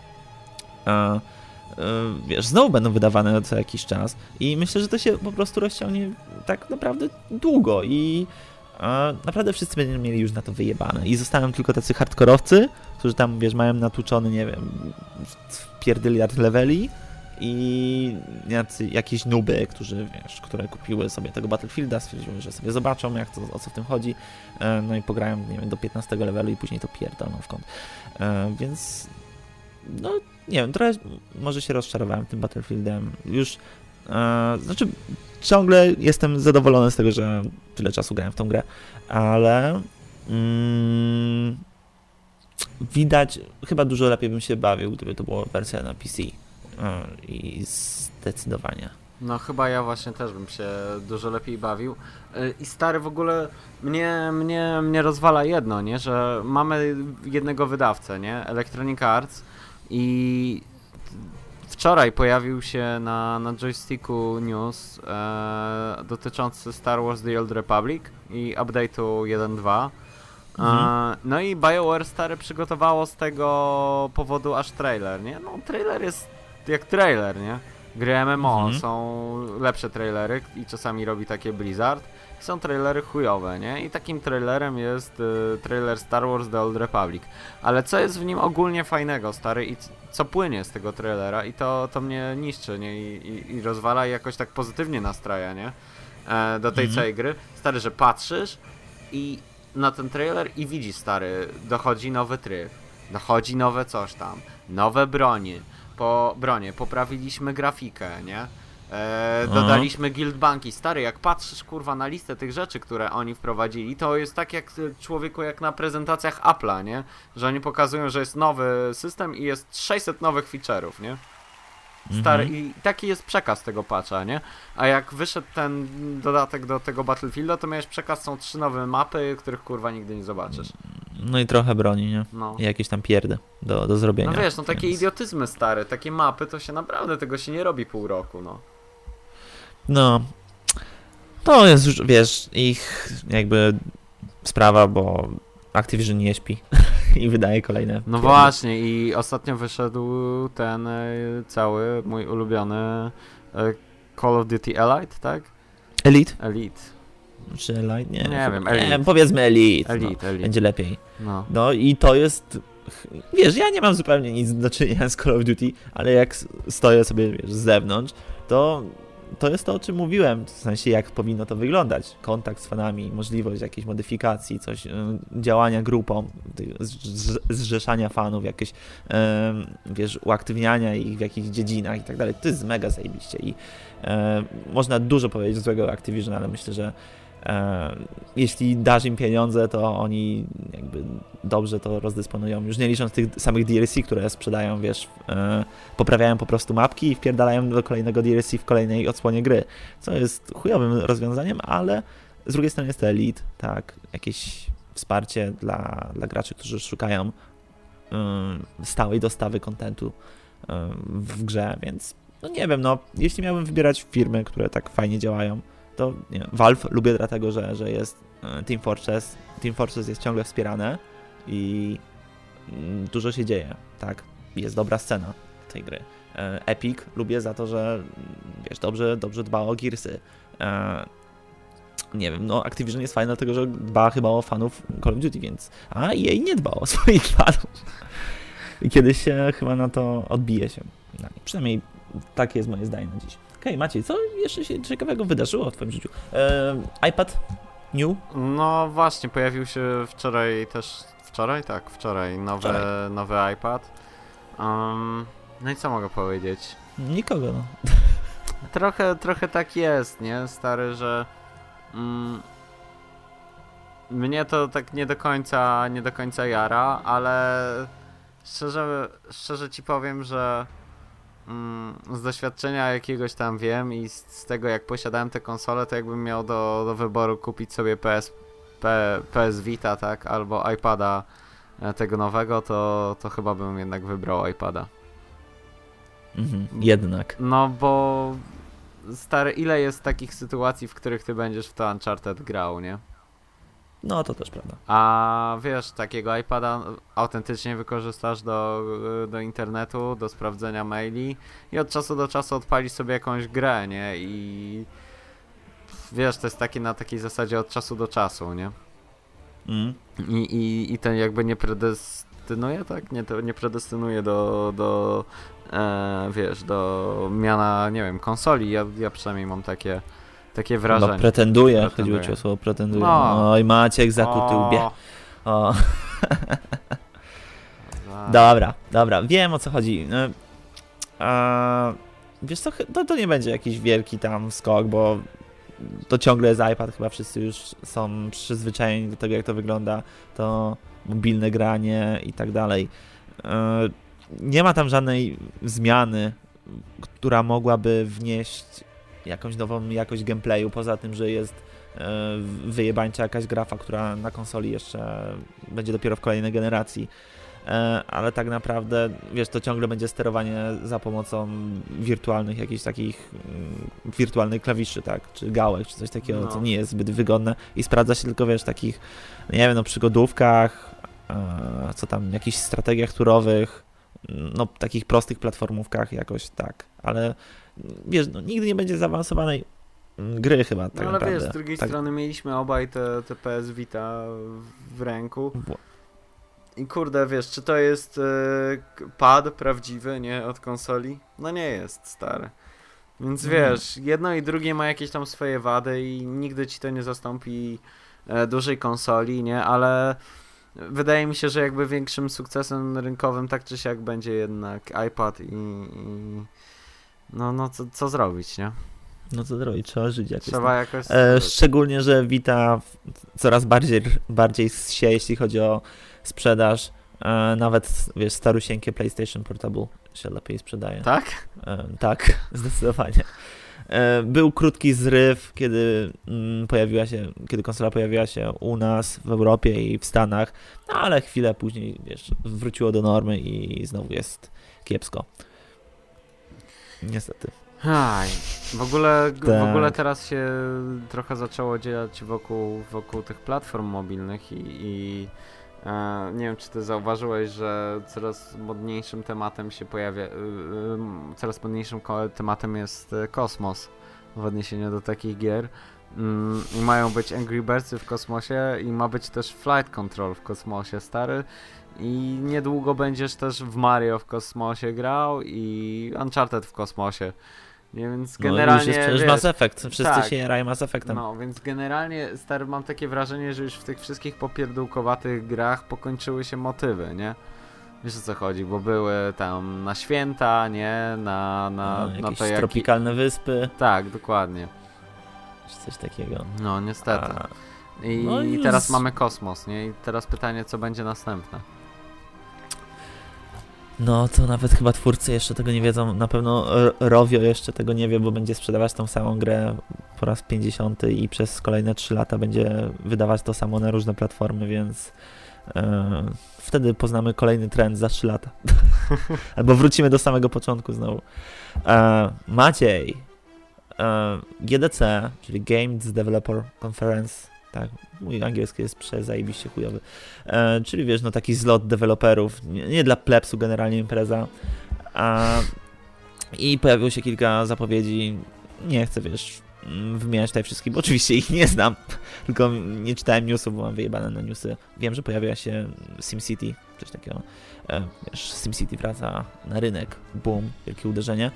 e, wiesz, znowu będą wydawane co jakiś czas i myślę, że to się po prostu rozciągnie tak naprawdę długo i naprawdę wszyscy będą mieli już na to wyjebane i zostaną tylko tacy hardkorowcy, którzy tam, wiesz, mają natłuczony, nie wiem, pierdyliard leveli i jacy, jakieś nuby, którzy, wiesz, które kupiły sobie tego Battlefielda, stwierdziły, że sobie zobaczą, jak to, o co w tym chodzi, e, no i pograją, nie wiem, do 15 levelu i później to pierdolną w kąt. E, Więc, no, nie wiem, trochę może się rozczarowałem tym Battlefieldem. Już, e, znaczy, ciągle jestem zadowolony z tego, że tyle czasu grałem w tą grę, ale mm, widać, chyba dużo lepiej bym się bawił, gdyby to była wersja na PC. E, I zdecydowanie. No chyba ja właśnie też bym się dużo lepiej bawił. Y, I stary w ogóle mnie, mnie, mnie rozwala jedno, nie? Że mamy jednego wydawcę, nie? Electronic Arts i wczoraj pojawił się na, na joysticku news e, dotyczący Star Wars The Old Republic i update'u 1.2. Mhm. No i BioWare stary przygotowało z tego powodu aż trailer, nie? No trailer jest jak trailer, nie? Gry MMO Mhm. są lepsze trailery i czasami robi takie Blizzard. Są trailery chujowe, nie? I takim trailerem jest y, trailer Star Wars The Old Republic. Ale co jest w nim ogólnie fajnego, stary, i co płynie z tego trailera i to, to mnie niszczy, nie? I, i, i rozwala i jakoś tak pozytywnie nastraja, nie? E, do tej Mhm. całej gry. Stary, że patrzysz i na ten trailer i widzisz, stary, dochodzi nowy tryb, dochodzi nowe coś tam, nowe bronie, po bronie, poprawiliśmy grafikę, nie? E, Aha. dodaliśmy guild banki. Stary, jak patrzysz kurwa na listę tych rzeczy, które oni wprowadzili, to jest tak jak y, człowieku jak na prezentacjach Apple'a, nie? Że oni pokazują, że jest nowy system i jest 600 nowych feature'ów, nie? Stary, Mhm. i taki jest przekaz tego patcha, nie? A jak wyszedł ten dodatek do tego Battlefielda, to miałeś przekaz, są trzy nowe mapy, których kurwa nigdy nie zobaczysz. No i trochę broni, nie? No. I jakieś tam pierdy do, do zrobienia. No wiesz, no takie więc- idiotyzmy stare, takie mapy, to się naprawdę tego się nie robi pół roku, no. No, to jest już, wiesz, ich jakby sprawa, bo Activision nie śpi i wydaje kolejne. No właśnie i ostatnio wyszedł ten e, cały mój ulubiony e, Call of Duty Elite, tak? Elite? Elite. Czy Elite? Nie, Nie chyba- wiem, Nie, Elite. powiedzmy Elite. Elite, no, Elite. Będzie lepiej. No. No i to jest. Wiesz, ja nie mam zupełnie nic do czynienia z Call of Duty, ale jak stoję sobie wiesz, z zewnątrz, to to jest to, o czym mówiłem, w sensie jak powinno to wyglądać. Kontakt z fanami, możliwość jakiejś modyfikacji, coś, y, działania grupą, zrzeszania fanów, jakieś, wiesz, uaktywniania ich w jakichś dziedzinach i tak dalej. To jest mega zajebiście i e, można dużo powiedzieć złego o Activision, ale myślę, że e, jeśli dasz im pieniądze, to oni jakby dobrze to rozdysponują. Już nie licząc tych samych DLC, które sprzedają, wiesz, e, poprawiają po prostu mapki i wpierdalają do kolejnego DLC w kolejnej odsłonie gry, co jest chujowym rozwiązaniem, ale z drugiej strony jest to Elite, tak, jakieś wsparcie dla, dla graczy, którzy szukają ym, stałej dostawy kontentu ym, w grze, więc no nie wiem, no jeśli miałbym wybierać firmy, które tak fajnie działają, to nie Valve lubię dlatego, że, że jest e, Team Fortress. Team Fortress jest ciągle wspierane i mm, dużo się dzieje, tak? Jest dobra scena tej gry. E, Epic lubię za to, że mm, wiesz, dobrze, dobrze dba o Gearsy. E, Nie wiem, no Activision jest fajny dlatego, że dba chyba o fanów Call of Duty, więc a jej nie dba o swoich fanów. I kiedyś się chyba na to odbije się. nie. Przynajmniej takie jest moje zdanie na dziś. Okej, Maciej, co jeszcze się ciekawego wydarzyło w Twoim życiu? E, iPad New? No właśnie, pojawił się wczoraj też. Wczoraj? Tak, wczoraj nowy, Wczoraj. nowy iPad. Um, no i co mogę powiedzieć? Nikogo, no. Trochę, trochę tak jest, nie? Stary, że. Mm, mnie to tak nie do końca, nie do końca jara, ale szczerze, szczerze ci powiem, że z doświadczenia jakiegoś tam wiem i z, z tego jak posiadałem tę konsolę, to jakbym miał do, do wyboru kupić sobie PS, P, PS Vita, tak, albo iPada e, tego nowego, to, to chyba bym jednak wybrał iPada. Mhm, jednak. No bo stary, ile jest takich sytuacji, w których ty będziesz w to Uncharted grał, nie? No, to też prawda. A wiesz, takiego iPada autentycznie wykorzystasz do, do internetu, do sprawdzenia maili i od czasu do czasu odpalisz sobie jakąś grę, nie? I wiesz, to jest takie na takiej zasadzie od czasu do czasu, nie? Mm. I, i, i ten jakby nie predestynuje, tak? Nie, to nie predestynuje do, do e, wiesz, do miana, nie wiem, konsoli. Ja, ja przynajmniej mam takie, takie wrażenie. No, pretenduje, Pretenduje. chodziło ci o słowo pretenduje. No. Oj, Maciek zakuty O, łbie. O, dobra, dobra, wiem o co chodzi. E, wiesz co, to, to nie będzie jakiś wielki tam skok, bo to ciągle jest iPad, chyba wszyscy już są przyzwyczajeni do tego, jak to wygląda, to mobilne granie i tak dalej. E, Nie ma tam żadnej zmiany, która mogłaby wnieść jakąś nową jakość gameplayu, poza tym, że jest e, wyjebańcza jakaś grafa, która na konsoli jeszcze będzie dopiero w kolejnej generacji. E, Ale tak naprawdę, wiesz, to ciągle będzie sterowanie za pomocą wirtualnych jakichś takich mm, wirtualnych klawiszy, tak, czy gałek, czy coś takiego, No. co nie jest zbyt wygodne i sprawdza się tylko, wiesz, takich, nie wiem, no przygodówkach, e, co tam, jakichś strategiach turowych, no takich prostych platformówkach jakoś tak, ale wiesz, no, nigdy nie będzie zaawansowanej gry chyba tak No ale naprawdę. wiesz, z drugiej tak, strony mieliśmy obaj te, te PS Vita w ręku i kurde, wiesz, czy to jest e, pad prawdziwy, nie, od konsoli? No nie jest, stary. Więc Nie. wiesz, jedno i drugie ma jakieś tam swoje wady i nigdy ci to nie zastąpi e, dużej konsoli, nie, ale wydaje mi się, że jakby większym sukcesem rynkowym tak czy siak będzie jednak iPad i, i no, no co, co zrobić, nie? No co zrobić, trzeba żyć jakoś. Trzeba jakoś... E, szczególnie, że Vita w- coraz bardziej, bardziej się, jeśli chodzi o sprzedaż. E, nawet, wiesz, starusieńkie PlayStation Portable się lepiej sprzedaje. Tak? E, tak, zdecydowanie. E, był krótki zryw, kiedy mm, pojawiła się, kiedy konsola pojawiła się u nas w Europie i w Stanach, no ale chwilę później, wiesz, wróciło do normy i znowu jest kiepsko. Niestety. Aj, w ogóle, w Tak. ogóle teraz się trochę zaczęło dziać wokół, wokół tych platform mobilnych i, i e, nie wiem, czy ty zauważyłeś, że coraz modniejszym tematem się pojawia, y, y, coraz modniejszym tematem jest e, kosmos w odniesieniu do takich gier. Mm, I mają być Angry Birdsy w kosmosie i ma być też Flight Control w kosmosie, stary. I niedługo będziesz też w Mario w kosmosie grał i Uncharted w kosmosie. Nie, więc No, generalnie. już jest przecież wiesz, Mass Effect, wszyscy tak. się jarają Mass Effectem. no, więc generalnie stary mam takie wrażenie, że już w tych wszystkich popierdółkowatych grach pokończyły się motywy, nie? Wiesz o co chodzi, bo były tam na święta, nie? Na, na, no, na to jak. tropikalne wyspy, Tak, dokładnie. coś takiego. No niestety. A, I no i teraz z- mamy kosmos, nie? I teraz pytanie, co będzie następne. No to nawet chyba twórcy jeszcze tego nie wiedzą. Na pewno R- Rovio jeszcze tego nie wie, bo będzie sprzedawać tą samą grę po raz 50 i przez kolejne 3 lata będzie wydawać to samo na różne platformy, więc e, wtedy poznamy kolejny trend za 3 lata. Albo wrócimy do samego początku znowu. E, Maciej. E, GDC, czyli Games Developer Conference. Tak, mój angielski jest przezajebiście chujowy. E, czyli wiesz, no taki zlot deweloperów, nie, nie dla plebsu generalnie impreza. A, I pojawiło się kilka zapowiedzi. Nie chcę, wiesz, mm, wymieniać tutaj wszystkich, bo oczywiście ich nie znam, tylko nie czytałem newsów, bo mam wyjebane na newsy. Wiem, że pojawia się SimCity, coś takiego. E, wiesz, SimCity wraca na rynek, boom, wielkie uderzenie.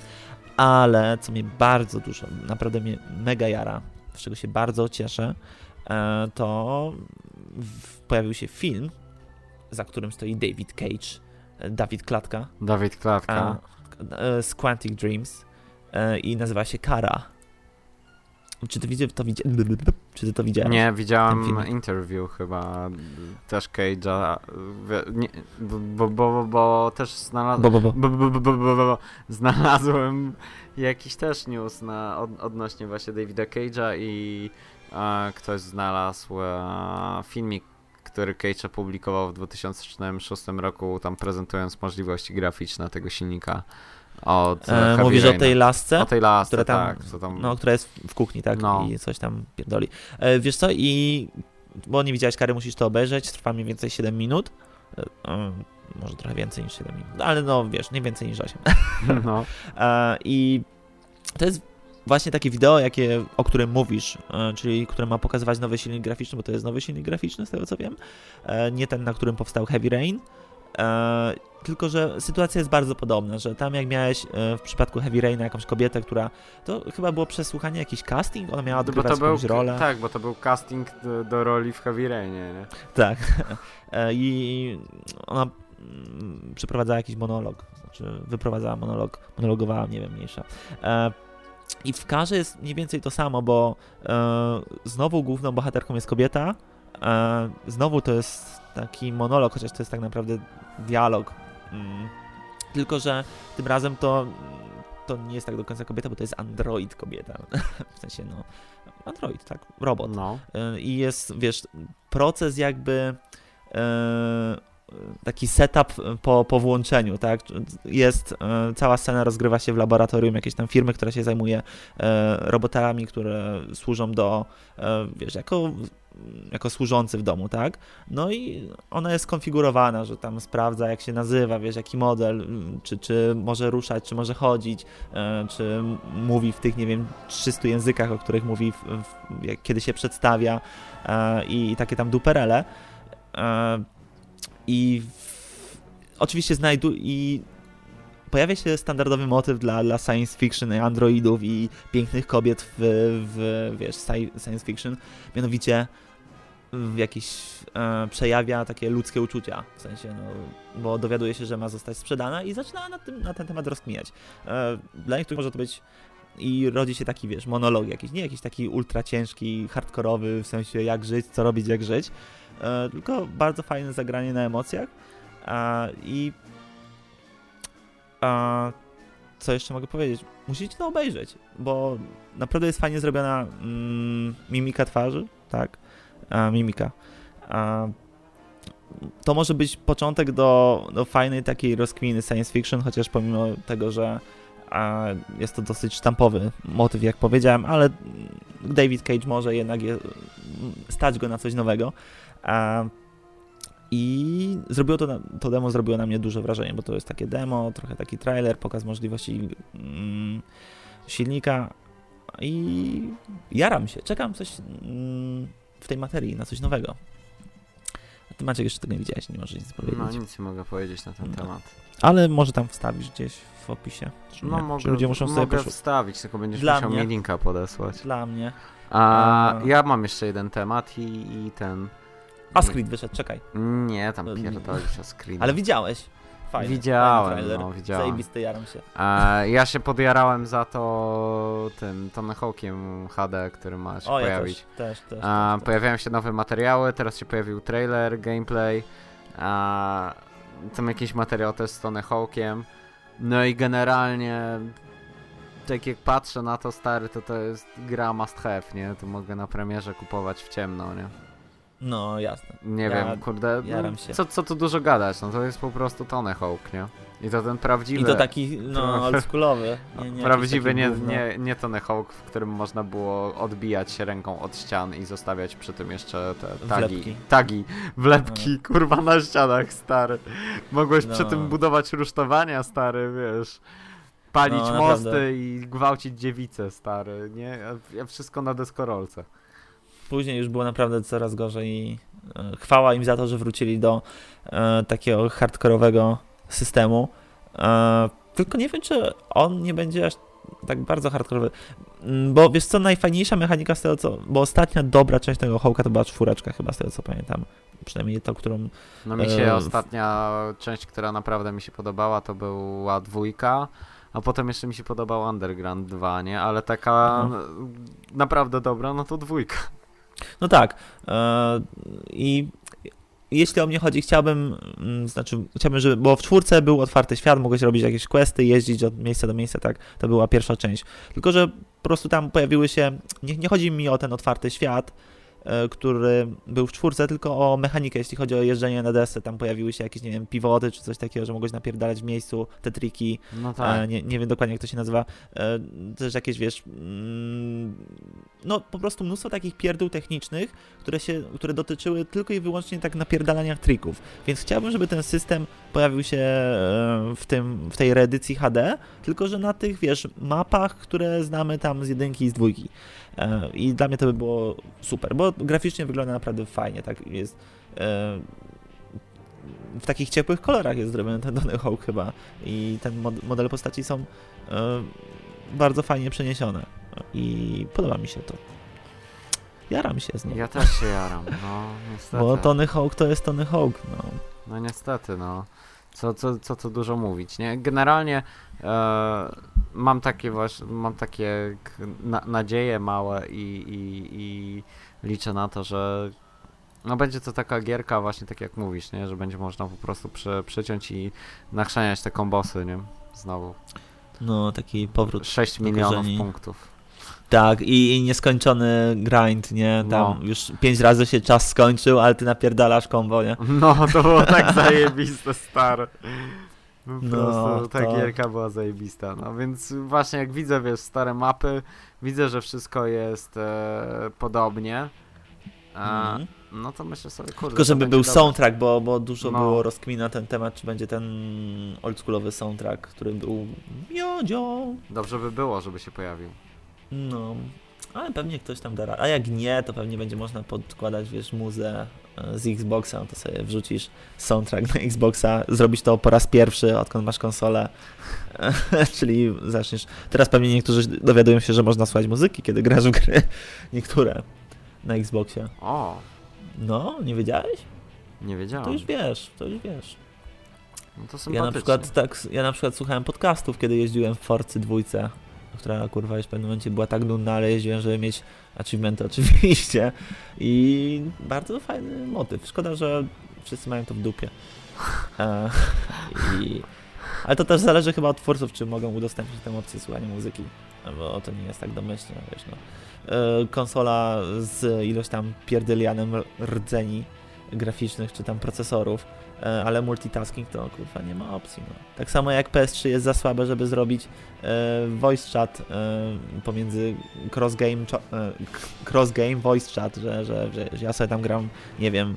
Ale co mnie bardzo dużo, naprawdę mnie mega jara, z czego się bardzo cieszę, to w, pojawił się film, za którym stoi David Cage, e, Dawid Klatka, Dawid Klatka. e, z Quantic Dreams e, i nazywa się Kara. Czy ty widziałeś to, widzi- czy ty to widziałeś? Nie, widziałem interview chyba też Cage'a, bo, bo, bo, też znalazłem... Znalazłem jakiś też news na, od, odnośnie właśnie Davida Cage'a i e, ktoś znalazł e, filmik, który Cage opublikował w 2006 roku, tam prezentując możliwości graficzne tego silnika od e, E, mówisz o tej lasce? o tej lasce, która tam, tak, tam... no, która jest w kuchni, tak? No. I coś tam pierdoli. E, wiesz co, i bo nie widziałeś kary, musisz to obejrzeć, trwa mniej więcej 7 minut. E, e, może trochę więcej niż 7 minut, ale no wiesz, nie więcej niż 8. no. E, I to jest właśnie takie wideo, jakie, o którym mówisz, e, czyli które ma pokazywać nowy silnik graficzny, bo to jest nowy silnik graficzny, z tego co wiem. E, Nie ten, na którym powstał Heavy Rain. E, Tylko, że sytuacja jest bardzo podobna, że tam jak miałeś e, w przypadku Heavy Raina jakąś kobietę, która, to chyba było przesłuchanie, jakiś casting, ona miała Bo odgrywać to był, jakąś rolę. tak, bo to był casting do, do roli w Heavy Rainie, nie? Tak. E, I ona mm, przeprowadzała jakiś monolog, znaczy wyprowadzała monolog, monologowała, nie wiem, mniejsza. E, I w Karze jest mniej więcej to samo, bo e, znowu główną bohaterką jest kobieta, e, znowu to jest taki monolog, chociaż to jest tak naprawdę dialog. Mm. Tylko, że tym razem to to nie jest tak do końca kobieta, bo to jest android kobieta. W sensie, no, android, tak, robot. No. Y, i jest, wiesz, proces jakby e, taki setup po, po włączeniu, tak? Jest, e, cała scena rozgrywa się w laboratorium jakiejś tam firmy, która się zajmuje e, robotami, które służą do, e, wiesz, jako, jako służący w domu, tak? No i ona jest skonfigurowana, że tam sprawdza jak się nazywa, wiesz, jaki model, czy, czy może ruszać, czy może chodzić, e, czy mówi w tych, nie wiem, 300 językach, o których mówi, w, w, kiedy się przedstawia e, i, i takie tam duperele. I w, oczywiście znajdu i pojawia się standardowy motyw dla, dla science fiction, androidów i pięknych kobiet w, w wiesz, sci- science fiction, mianowicie w jakiś e, przejawia takie ludzkie uczucia, w sensie, no, bo dowiaduje się, że ma zostać sprzedana i zaczyna na, tym, na ten temat rozkminiać. E, dla niektórych może to być i rodzi się taki, wiesz, monolog jakiś, nie jakiś taki ultra ciężki, hardkorowy, w sensie jak żyć, co robić, jak żyć, e, tylko bardzo fajne zagranie na emocjach i co jeszcze mogę powiedzieć? Musicie to obejrzeć, bo naprawdę jest fajnie zrobiona mm, mimika twarzy, tak? Mimika. To może być początek do, do fajnej takiej rozkminy science fiction, chociaż pomimo tego, że a, jest to dosyć sztampowy motyw, jak powiedziałem, ale David Cage może jednak je, stać go na coś nowego. A, i zrobiło to, to demo zrobiło na mnie duże wrażenie, bo to jest takie demo, trochę taki trailer, pokaz możliwości mm, silnika i jaram się, czekam coś mm, w tej materii, na coś nowego. A ty Maciek jeszcze tego nie widziałeś, nie możesz nic powiedzieć. No nic nie mogę powiedzieć na ten No. temat. Ale może tam wstawisz gdzieś w opisie. Czy No nie? mogę, Czy ludzie muszą sobie mogę wstawić, tylko będziesz Dla musiał mnie. mi linka podesłać. Dla mnie. A ja mam jeszcze jeden temat i, i ten... Ascreed wyszedł, czekaj. Nie, tam pierdolisz o screen. Ale widziałeś. Fajny, Widziałem, fajny no, widziałem. Zajebisty, jaram się. E, ja się podjarałem za to tym Tony Hawkiem HD, który ma się O, ja pojawić. też, też, też, A, też, pojawiają się nowe materiały, teraz się pojawił trailer, gameplay, a, tam jakiś materiał też z Tony Hawkiem. No i generalnie, tak jak patrzę na to stary, to to jest gra must have, nie? To mogę na premierze kupować w ciemno, nie? No, jasne. Nie Ja wiem, kurde, no, się. co, co tu dużo gadać, no to jest po prostu Tony Hawk, nie? I to ten prawdziwy... I to taki, no, oldschoolowy. Nie, nie, Prawdziwy, nie, nie, nie Tony Hawk, w którym można było odbijać się ręką od ścian i zostawiać przy tym jeszcze te tagi. Wlepki. Tagi, wlepki, kurwa na ścianach, stary. Mogłeś przy No. tym budować rusztowania, stary, wiesz. Palić No, mosty i gwałcić dziewice, stary, nie? Wszystko na deskorolce. Później już było naprawdę coraz gorzej i e, chwała im za to, że wrócili do e, takiego hardkorowego systemu. E, tylko nie wiem, czy on nie będzie aż tak bardzo hardkorowy. Mm, Bo wiesz co, najfajniejsza mechanika z tego co... Bo ostatnia dobra część tego Hołka to była czwóreczka chyba z tego co pamiętam. Przynajmniej to, którą... No mi się E, ostatnia część, która naprawdę mi się podobała, to była dwójka, a potem jeszcze mi się podobał Underground 2, nie? Ale taka Mhm. naprawdę dobra, no to dwójka. No tak. E, I jeśli o mnie chodzi, chciałbym, mm, znaczy, chciałbym, żeby, bo w czwórce był otwarty świat, mogłeś robić jakieś questy, jeździć od miejsca do miejsca, tak, to była pierwsza część. Tylko, że po prostu tam pojawiły się, nie, nie chodzi mi o ten otwarty świat, który był w czwórce, tylko o mechanikę, jeśli chodzi o jeżdżenie na desce, tam pojawiły się jakieś, nie wiem, pivoty czy coś takiego, że mogłeś napierdalać w miejscu, te triki, No tak. E, nie, nie wiem dokładnie jak to się nazywa. E, też jakieś, wiesz, mm, no po prostu mnóstwo takich pierdół technicznych, które się, które dotyczyły tylko i wyłącznie tak napierdalania trików. Więc chciałbym, żeby ten system pojawił się e, w, tym, w tej reedycji HD, tylko że na tych, wiesz, mapach, które znamy tam z jedynki i z dwójki. E, I dla mnie to by było super, bo graficznie wygląda naprawdę fajnie, tak jest... E, w takich ciepłych kolorach jest zrobiony ten Tony Hawk chyba i ten mod modele postaci są e, bardzo fajnie przeniesione i podoba mi się to. Jaram się z nim. Ja też się jaram, no niestety. Bo Tony Hawk to jest Tony Hawk, no. No niestety, no. Co, co, co tu dużo mówić, nie? Generalnie e, mam takie właśnie, mam takie na, nadzieje małe i, i, i liczę na to, że no będzie to taka gierka właśnie tak jak mówisz, nie? Że będzie można po prostu przy, przyciąć i nachrzaniać te kombosy, nie? Znowu. No, taki powrót. 6 do milionów punktów. Tak, i, i nieskończony grind, nie? Tam No. już pięć razy się czas skończył, ale ty napierdalasz kombo, nie? No, to było tak zajebiste, stare. Po No, prostu ta to- gierka była zajebista. No więc właśnie jak widzę, wiesz, stare mapy, widzę, że wszystko jest e, podobnie. A, Mhm. No to myślę sobie, kurde. Tylko żeby był dobre. soundtrack, bo, bo dużo No. było rozkmin na ten temat, czy będzie ten oldschoolowy soundtrack, który był miodzio. Dobrze by było, żeby się pojawił. No, ale pewnie ktoś tam da radę. A jak nie, to pewnie będzie można podkładać, wiesz, muzę e, z Xboxa, no to sobie wrzucisz soundtrack na Xboxa, zrobisz to po raz pierwszy, odkąd masz konsolę. Czyli zaczniesz. Teraz pewnie niektórzy dowiadują się, że można słuchać muzyki, kiedy grasz w gry. Niektóre na Xboxie. O, No, nie wiedziałeś? nie wiedziałem. To już wiesz, to już wiesz. No to Ja na przykład tak, ja na przykład słuchałem podcastów, kiedy jeździłem w Forcy dwójce, która kurwa już w pewnym momencie była tak nudna, ale jeździłem, żeby mieć achievementy oczywiście. I bardzo fajny motyw. Szkoda, że wszyscy mają to w dupie. E, I Ale to też zależy chyba od twórców, czy mogą udostępnić tę opcję słuchania muzyki, no bo to nie jest tak domyślnie, wiesz, no. E, konsola z ilość tam pierdylianem rdzeni graficznych, czy tam procesorów, ale multitasking to kurwa nie ma opcji. No. Tak samo jak PS3 jest za słabe, żeby zrobić e, voice chat pomiędzy cross game, cross game voice chat, że, że, że ja sobie tam gram, nie wiem,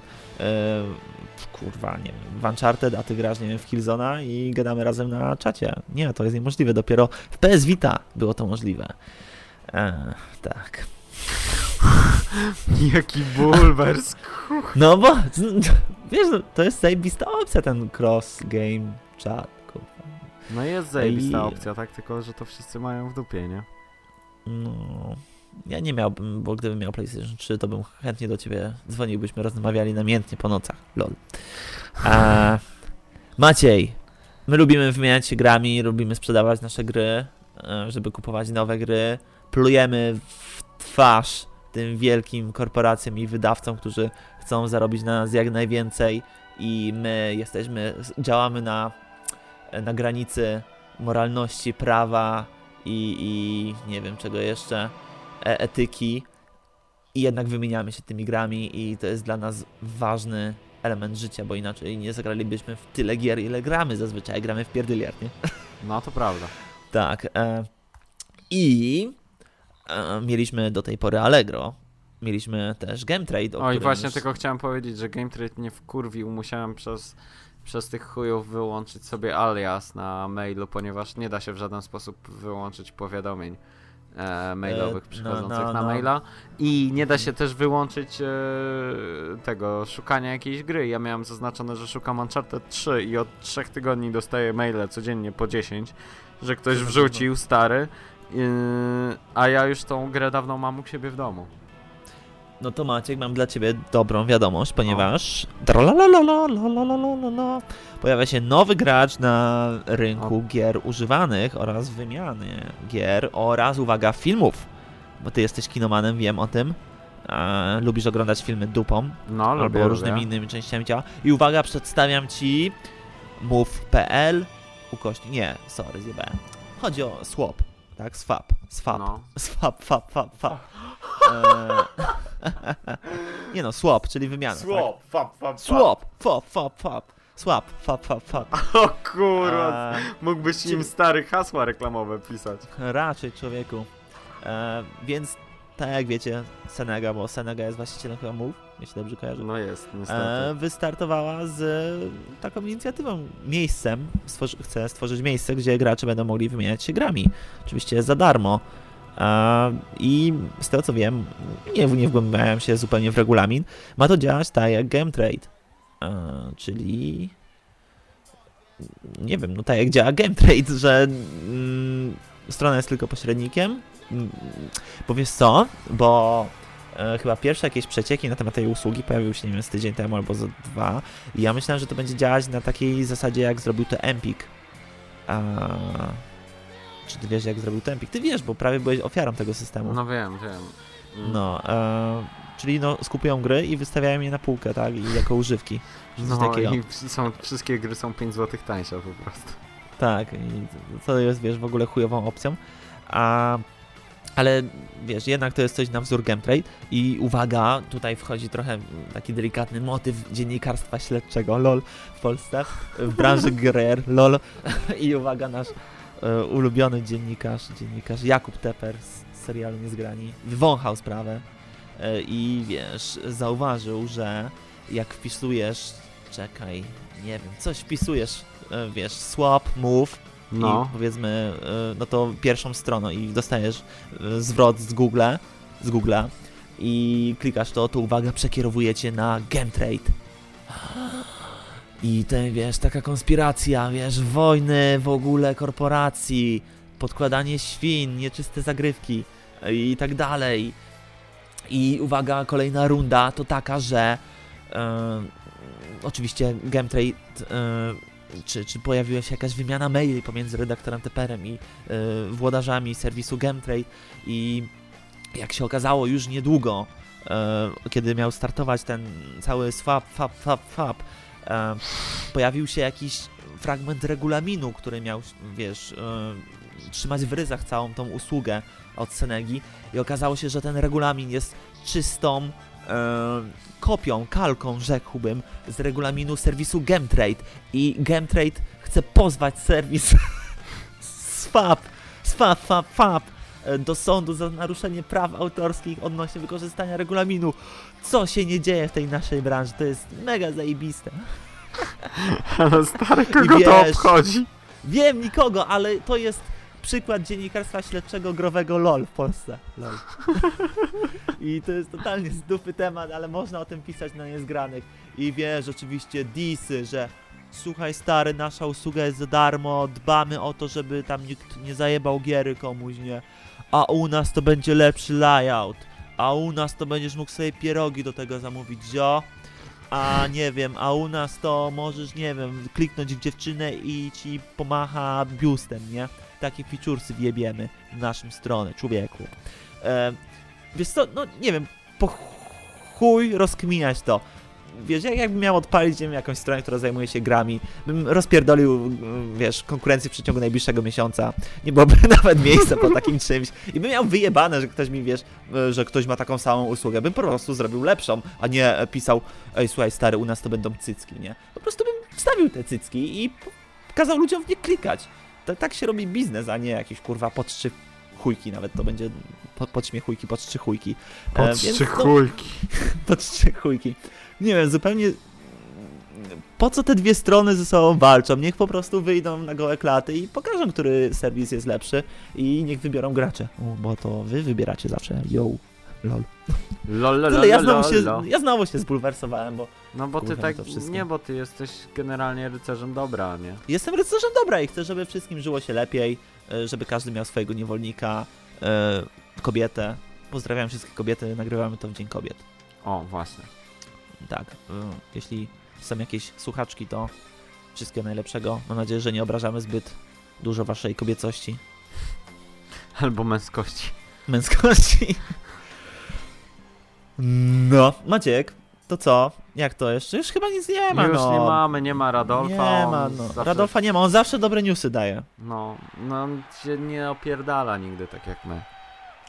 kurwa, nie wiem, w Uncharted, a ty grasz, nie wiem, w Killzona i gadamy razem na czacie. Nie, to jest niemożliwe. Dopiero w PS Vita było to możliwe. E, tak. Jaki bulwers. No bo, wiesz, no, to jest zajebista opcja, ten cross-game chat, kurwa. No jest zajebista I... opcja, tak? Tylko, że to wszyscy mają w dupie, nie? No... Ja nie miałbym, bo gdybym miał PlayStation 3, to bym chętnie do ciebie dzwonił, byśmy rozmawiali namiętnie po nocach. Lol. A, Maciej, my lubimy wymieniać się grami, lubimy sprzedawać nasze gry, e, żeby kupować nowe gry. Plujemy w twarz tym wielkim korporacjom i wydawcom, którzy chcą zarobić na nas jak najwięcej i my jesteśmy, działamy na, na granicy moralności, prawa i, i nie wiem czego jeszcze. E, etyki i jednak wymieniamy się tymi grami i to jest dla nas ważny element życia, bo inaczej nie zagralibyśmy w tyle gier, ile gramy zazwyczaj, gramy w pierdyliard, nie? No to prawda. tak. E, I mieliśmy do tej pory Allegro, mieliśmy też Gametrade. O, i właśnie już... tylko chciałem powiedzieć, że Gametrade mnie wkurwił, musiałem przez przez tych chujów wyłączyć sobie alias na mailu, ponieważ nie da się w żaden sposób wyłączyć powiadomień e, mailowych e, przychodzących no, no, na no. maila i nie da się też wyłączyć e, tego szukania jakiejś gry. Ja miałem zaznaczone, że szukam Uncharted 3 i od 3 tygodni dostaję maile codziennie po 10, że ktoś wrzucił stary, e, a ja już tą grę dawno mam u siebie w domu. No to Maciek, mam dla ciebie dobrą wiadomość, ponieważ pojawia się nowy gracz na rynku gier używanych oraz wymiany gier oraz, uwaga, filmów. Bo ty jesteś kinomanem, wiem o tym. E, lubisz oglądać filmy dupą no, albo lubię, różnymi lubię. innymi częściami ciała. I uwaga, przedstawiam ci move.pl ukośnik. Nie, sorry, zjebałem. Chodzi o swap, tak? Swap, swap, no. swap, fap, fap, fap. Nie no, swap, czyli wymiana. Swap, tak? fap, fap, Swap, fap, fap, fap. Swap, fap, fap, fap. O kurwa, mógłbyś im stary hasła reklamowe pisać. Raczej, człowieku. E, więc, tak jak wiecie, Senega, bo Senega jest właścicielem chyba Move, jeśli dobrze kojarzę. No jest, niestety. E, wystartowała z taką inicjatywą, miejscem, stworzy, chce stworzyć miejsce, gdzie gracze będą mogli wymieniać się grami. Oczywiście za darmo. I z tego co wiem, nie, nie wgłębiałem się zupełnie w regulamin, ma to działać tak jak Game Trade. Czyli nie wiem, no tak jak działa Game Trade, że mm, strona jest tylko pośrednikiem. Bo wiesz co? Bo e, chyba pierwsze jakieś przecieki na temat tej usługi pojawiły się, nie wiem, z tydzień temu albo za dwa. I ja myślałem, że to będzie działać na takiej zasadzie, jak zrobił to Empik. A, czy ty wiesz, jak zrobił Tempik? Ty wiesz, bo prawie byłeś ofiarą tego systemu. No wiem, wiem. Mm. No, e, czyli no, skupują gry i wystawiają je na półkę, tak? I jako używki. No takiego. i są, wszystkie gry są 5 zł tańsze po prostu. Tak, i to jest, wiesz, w ogóle chujową opcją. A ale wiesz, jednak to jest coś na wzór Gametrade i uwaga, tutaj wchodzi trochę taki delikatny motyw dziennikarstwa śledczego, lol, w Polsce, w branży gier, lol. I uwaga, nasz e, ulubiony dziennikarz, dziennikarz Jakub Teper z serialu Niezgrani wąchał sprawę e, i wiesz, zauważył, że jak wpisujesz, czekaj, nie wiem, coś wpisujesz, e, wiesz, swap, move, no. i powiedzmy, e, no to pierwszą stroną i dostajesz e, zwrot z Google, z Google'a i klikasz to, to uwaga, przekierowuje cię na Gametrade. I ten, wiesz, taka konspiracja, wiesz, wojny w ogóle korporacji, podkładanie świn, nieczyste zagrywki i tak dalej. I uwaga, kolejna runda to taka, że e, oczywiście Gametrade e, czy, czy pojawiła się jakaś wymiana maili pomiędzy redaktorem Teperem i e, włodarzami serwisu Gametrade i jak się okazało już niedługo, e, kiedy miał startować ten cały swap, fap, fap, fap, e, pojawił się jakiś fragment regulaminu, który miał, wiesz, trzymać w ryzach całą tą usługę od Senegi. I okazało się, że ten regulamin jest czystą kopią, kalką, rzekłbym, z regulaminu serwisu Gemtrade i Gemtrade chce pozwać serwis SFAP, SFAP, FAP, FAP e, do sądu za naruszenie praw autorskich odnośnie wykorzystania regulaminu. Co się nie dzieje w tej naszej branży, to jest mega zajebiste. Ale stary, kogo I to wiesz- obchodzi? Wiem nikogo, ale to jest przykład dziennikarstwa śledczego growego LOL w Polsce. LOL. I to jest totalnie zdupy temat, ale można o tym pisać na niezgranych. I wiesz, oczywiście disy, że słuchaj stary, nasza usługa jest za darmo, dbamy o to, żeby tam nikt nie zajebał giery komuś, nie? A u nas to będzie lepszy layout. A u nas to będziesz mógł sobie pierogi do tego zamówić, zio? A nie wiem, a u nas to możesz, nie wiem, kliknąć w dziewczynę i ci pomacha biustem, nie? Takie featuresy wjebiemy w naszą stronę, człowieku. E, wiesz co, no nie wiem, po chuj rozkminiać to. Wiesz, jak, jakbym miał odpalić wiem, jakąś stronę, która zajmuje się grami, bym rozpierdolił, wiesz, konkurencję w przeciągu najbliższego miesiąca. Nie byłoby nawet miejsca po takim czymś. I bym miał wyjebane, że ktoś mi, wiesz, że ktoś ma taką samą usługę. Bym po prostu zrobił lepszą, a nie e, pisał, ej, słuchaj, stary, u nas to będą cycki, nie? Po prostu bym wstawił te cycki i kazał ludziom w nie klikać. To, tak się robi biznes, a nie jakieś, kurwa, podszczy chujki, nawet to będzie po, podśmiechujki, podszczychujki. E, więc, no, podszczychujki. Nie wiem, zupełnie po co te dwie strony ze sobą walczą? Niech po prostu wyjdą na gołe klaty i pokażą, który serwis jest lepszy i niech wybiorą gracze. O, bo to wy wybieracie zawsze. Yo, lol. Lol, lol, Tyle, ja lol, znowu, lol, się, lol. ja znowu się zbulwersowałem, bo No bo ty Kurwa, tak, to wszystko. nie, bo ty jesteś generalnie rycerzem dobra, nie? jestem rycerzem dobra i chcę, żeby wszystkim żyło się lepiej, e, żeby każdy miał swojego niewolnika, e, kobietę. Pozdrawiam wszystkie kobiety, nagrywamy to w Dzień Kobiet. O, właśnie. Tak, y, jeśli są jakieś słuchaczki, to wszystkiego najlepszego. Mam nadzieję, że nie obrażamy zbyt dużo waszej kobiecości, Albo męskości. męskości. No, Maciek, to co? Jak to jeszcze? Już chyba nic nie ma, Już no. nie mamy, nie ma Radolfa. Nie on ma, no. zawsze- Radolfa nie ma, on zawsze dobre newsy daje. No, no on się nie opierdala nigdy tak jak my.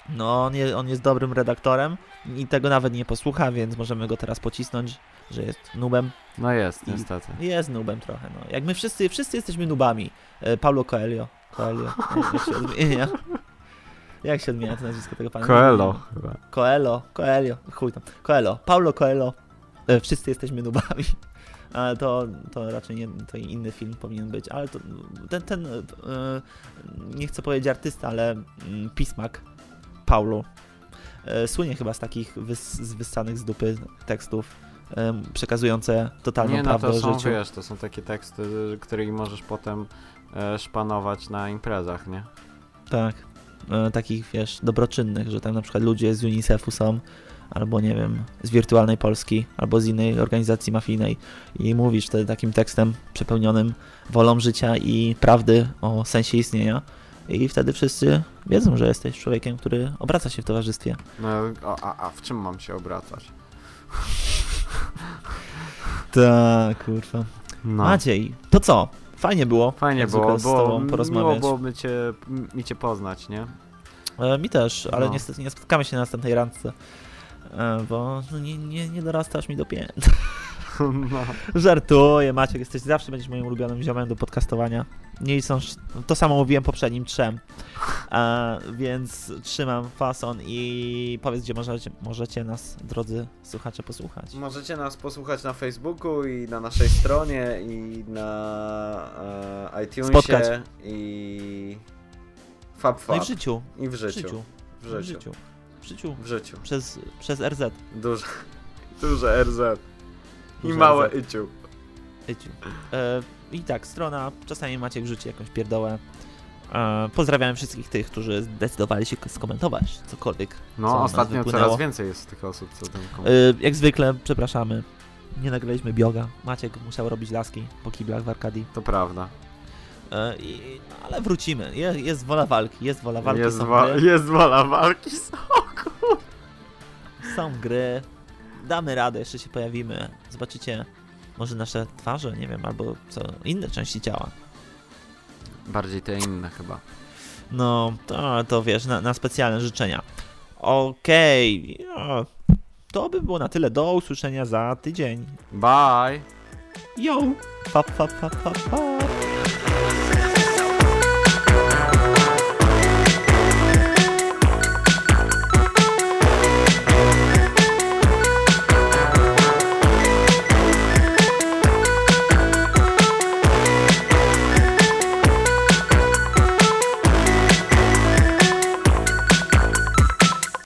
No, on, je, on jest dobrym redaktorem i tego nawet nie posłucha, więc możemy go teraz pocisnąć, że jest nubem. No jest, I- niestety. Jest nubem trochę, no. Jak my wszyscy, wszyscy jesteśmy nubami. E, Paulo Coelho. Coelho. Jak się odmienia? Jak się odmienia to nazwisko tego pana? Coelho chyba. Coelho. Coelho. Chuj tam. Coelho. Paulo Coelho. E, Wszyscy jesteśmy nubami. Ale to, to raczej nie, to inny film powinien być. Ale to, ten, ten e, nie chcę powiedzieć artysta, ale mm, pismak Paulo e, słynie chyba z takich wys, z wyssanych z dupy tekstów przekazujące totalną Nie no, prawdę to o są, życiu. wiesz, to są takie teksty, których możesz potem szpanować na imprezach, nie? Tak. Takich, wiesz, dobroczynnych, że tam na przykład ludzie z UNICEF-u są, albo nie wiem, z Wirtualnej Polski, albo z innej organizacji mafijnej i mówisz wtedy takim tekstem przepełnionym wolą życia i prawdy o sensie istnienia i wtedy wszyscy wiedzą, że jesteś człowiekiem, który obraca się w towarzystwie. No, a, a, w czym mam się obracać? Tak, kurwa. No. Maciej, to co? Fajnie było. Fajnie było, z było, tobą miło porozmawiać. byłoby cię, m- mi cię poznać, nie? E, mi też, ale No. niestety nie spotkamy się na następnej randce, bo no, nie, nie, nie dorastasz mi do pięt. No. Żartuję, Maciek, jesteś zawsze będziesz moim ulubionym ziomem do podcastowania. Nie są, to samo mówiłem poprzednim trzem. E, więc trzymam fason i powiedz, gdzie możecie, możecie nas, drodzy słuchacze, posłuchać. Możecie nas posłuchać na Facebooku i na naszej stronie i na e, iTunesie Spotkać. i FabFab No i w życiu, i w w życiu. życiu, W w życiu. Życiu, w życiu, W życiu. przez, przez RZ. Duże, duże RZ i Duże małe RZ. Iciu. Yciu. E, I tak, strona, czasami Maciek rzuci jakąś pierdołę. E, pozdrawiam wszystkich tych, którzy zdecydowali się skomentować cokolwiek. co No, nas ostatnio coraz więcej jest tych osób, co kom- E, jak zwykle, przepraszamy, nie nagraliśmy bioga. Maciek musiał robić laski po kiblach w Arkadii. To prawda. E, i, no, ale wrócimy. Je, jest wola walki, jest wola walki, Jest, gry, jest wola walki. są gry. Damy radę, jeszcze się pojawimy. Zobaczycie Może nasze twarze, nie wiem, albo co, inne części ciała. Bardziej te inne chyba. No, to, to wiesz, na, na specjalne życzenia. Okej, no, to by było na tyle. Do usłyszenia za tydzień. Bye! Yo! Pa, pa, pa, pa, pa.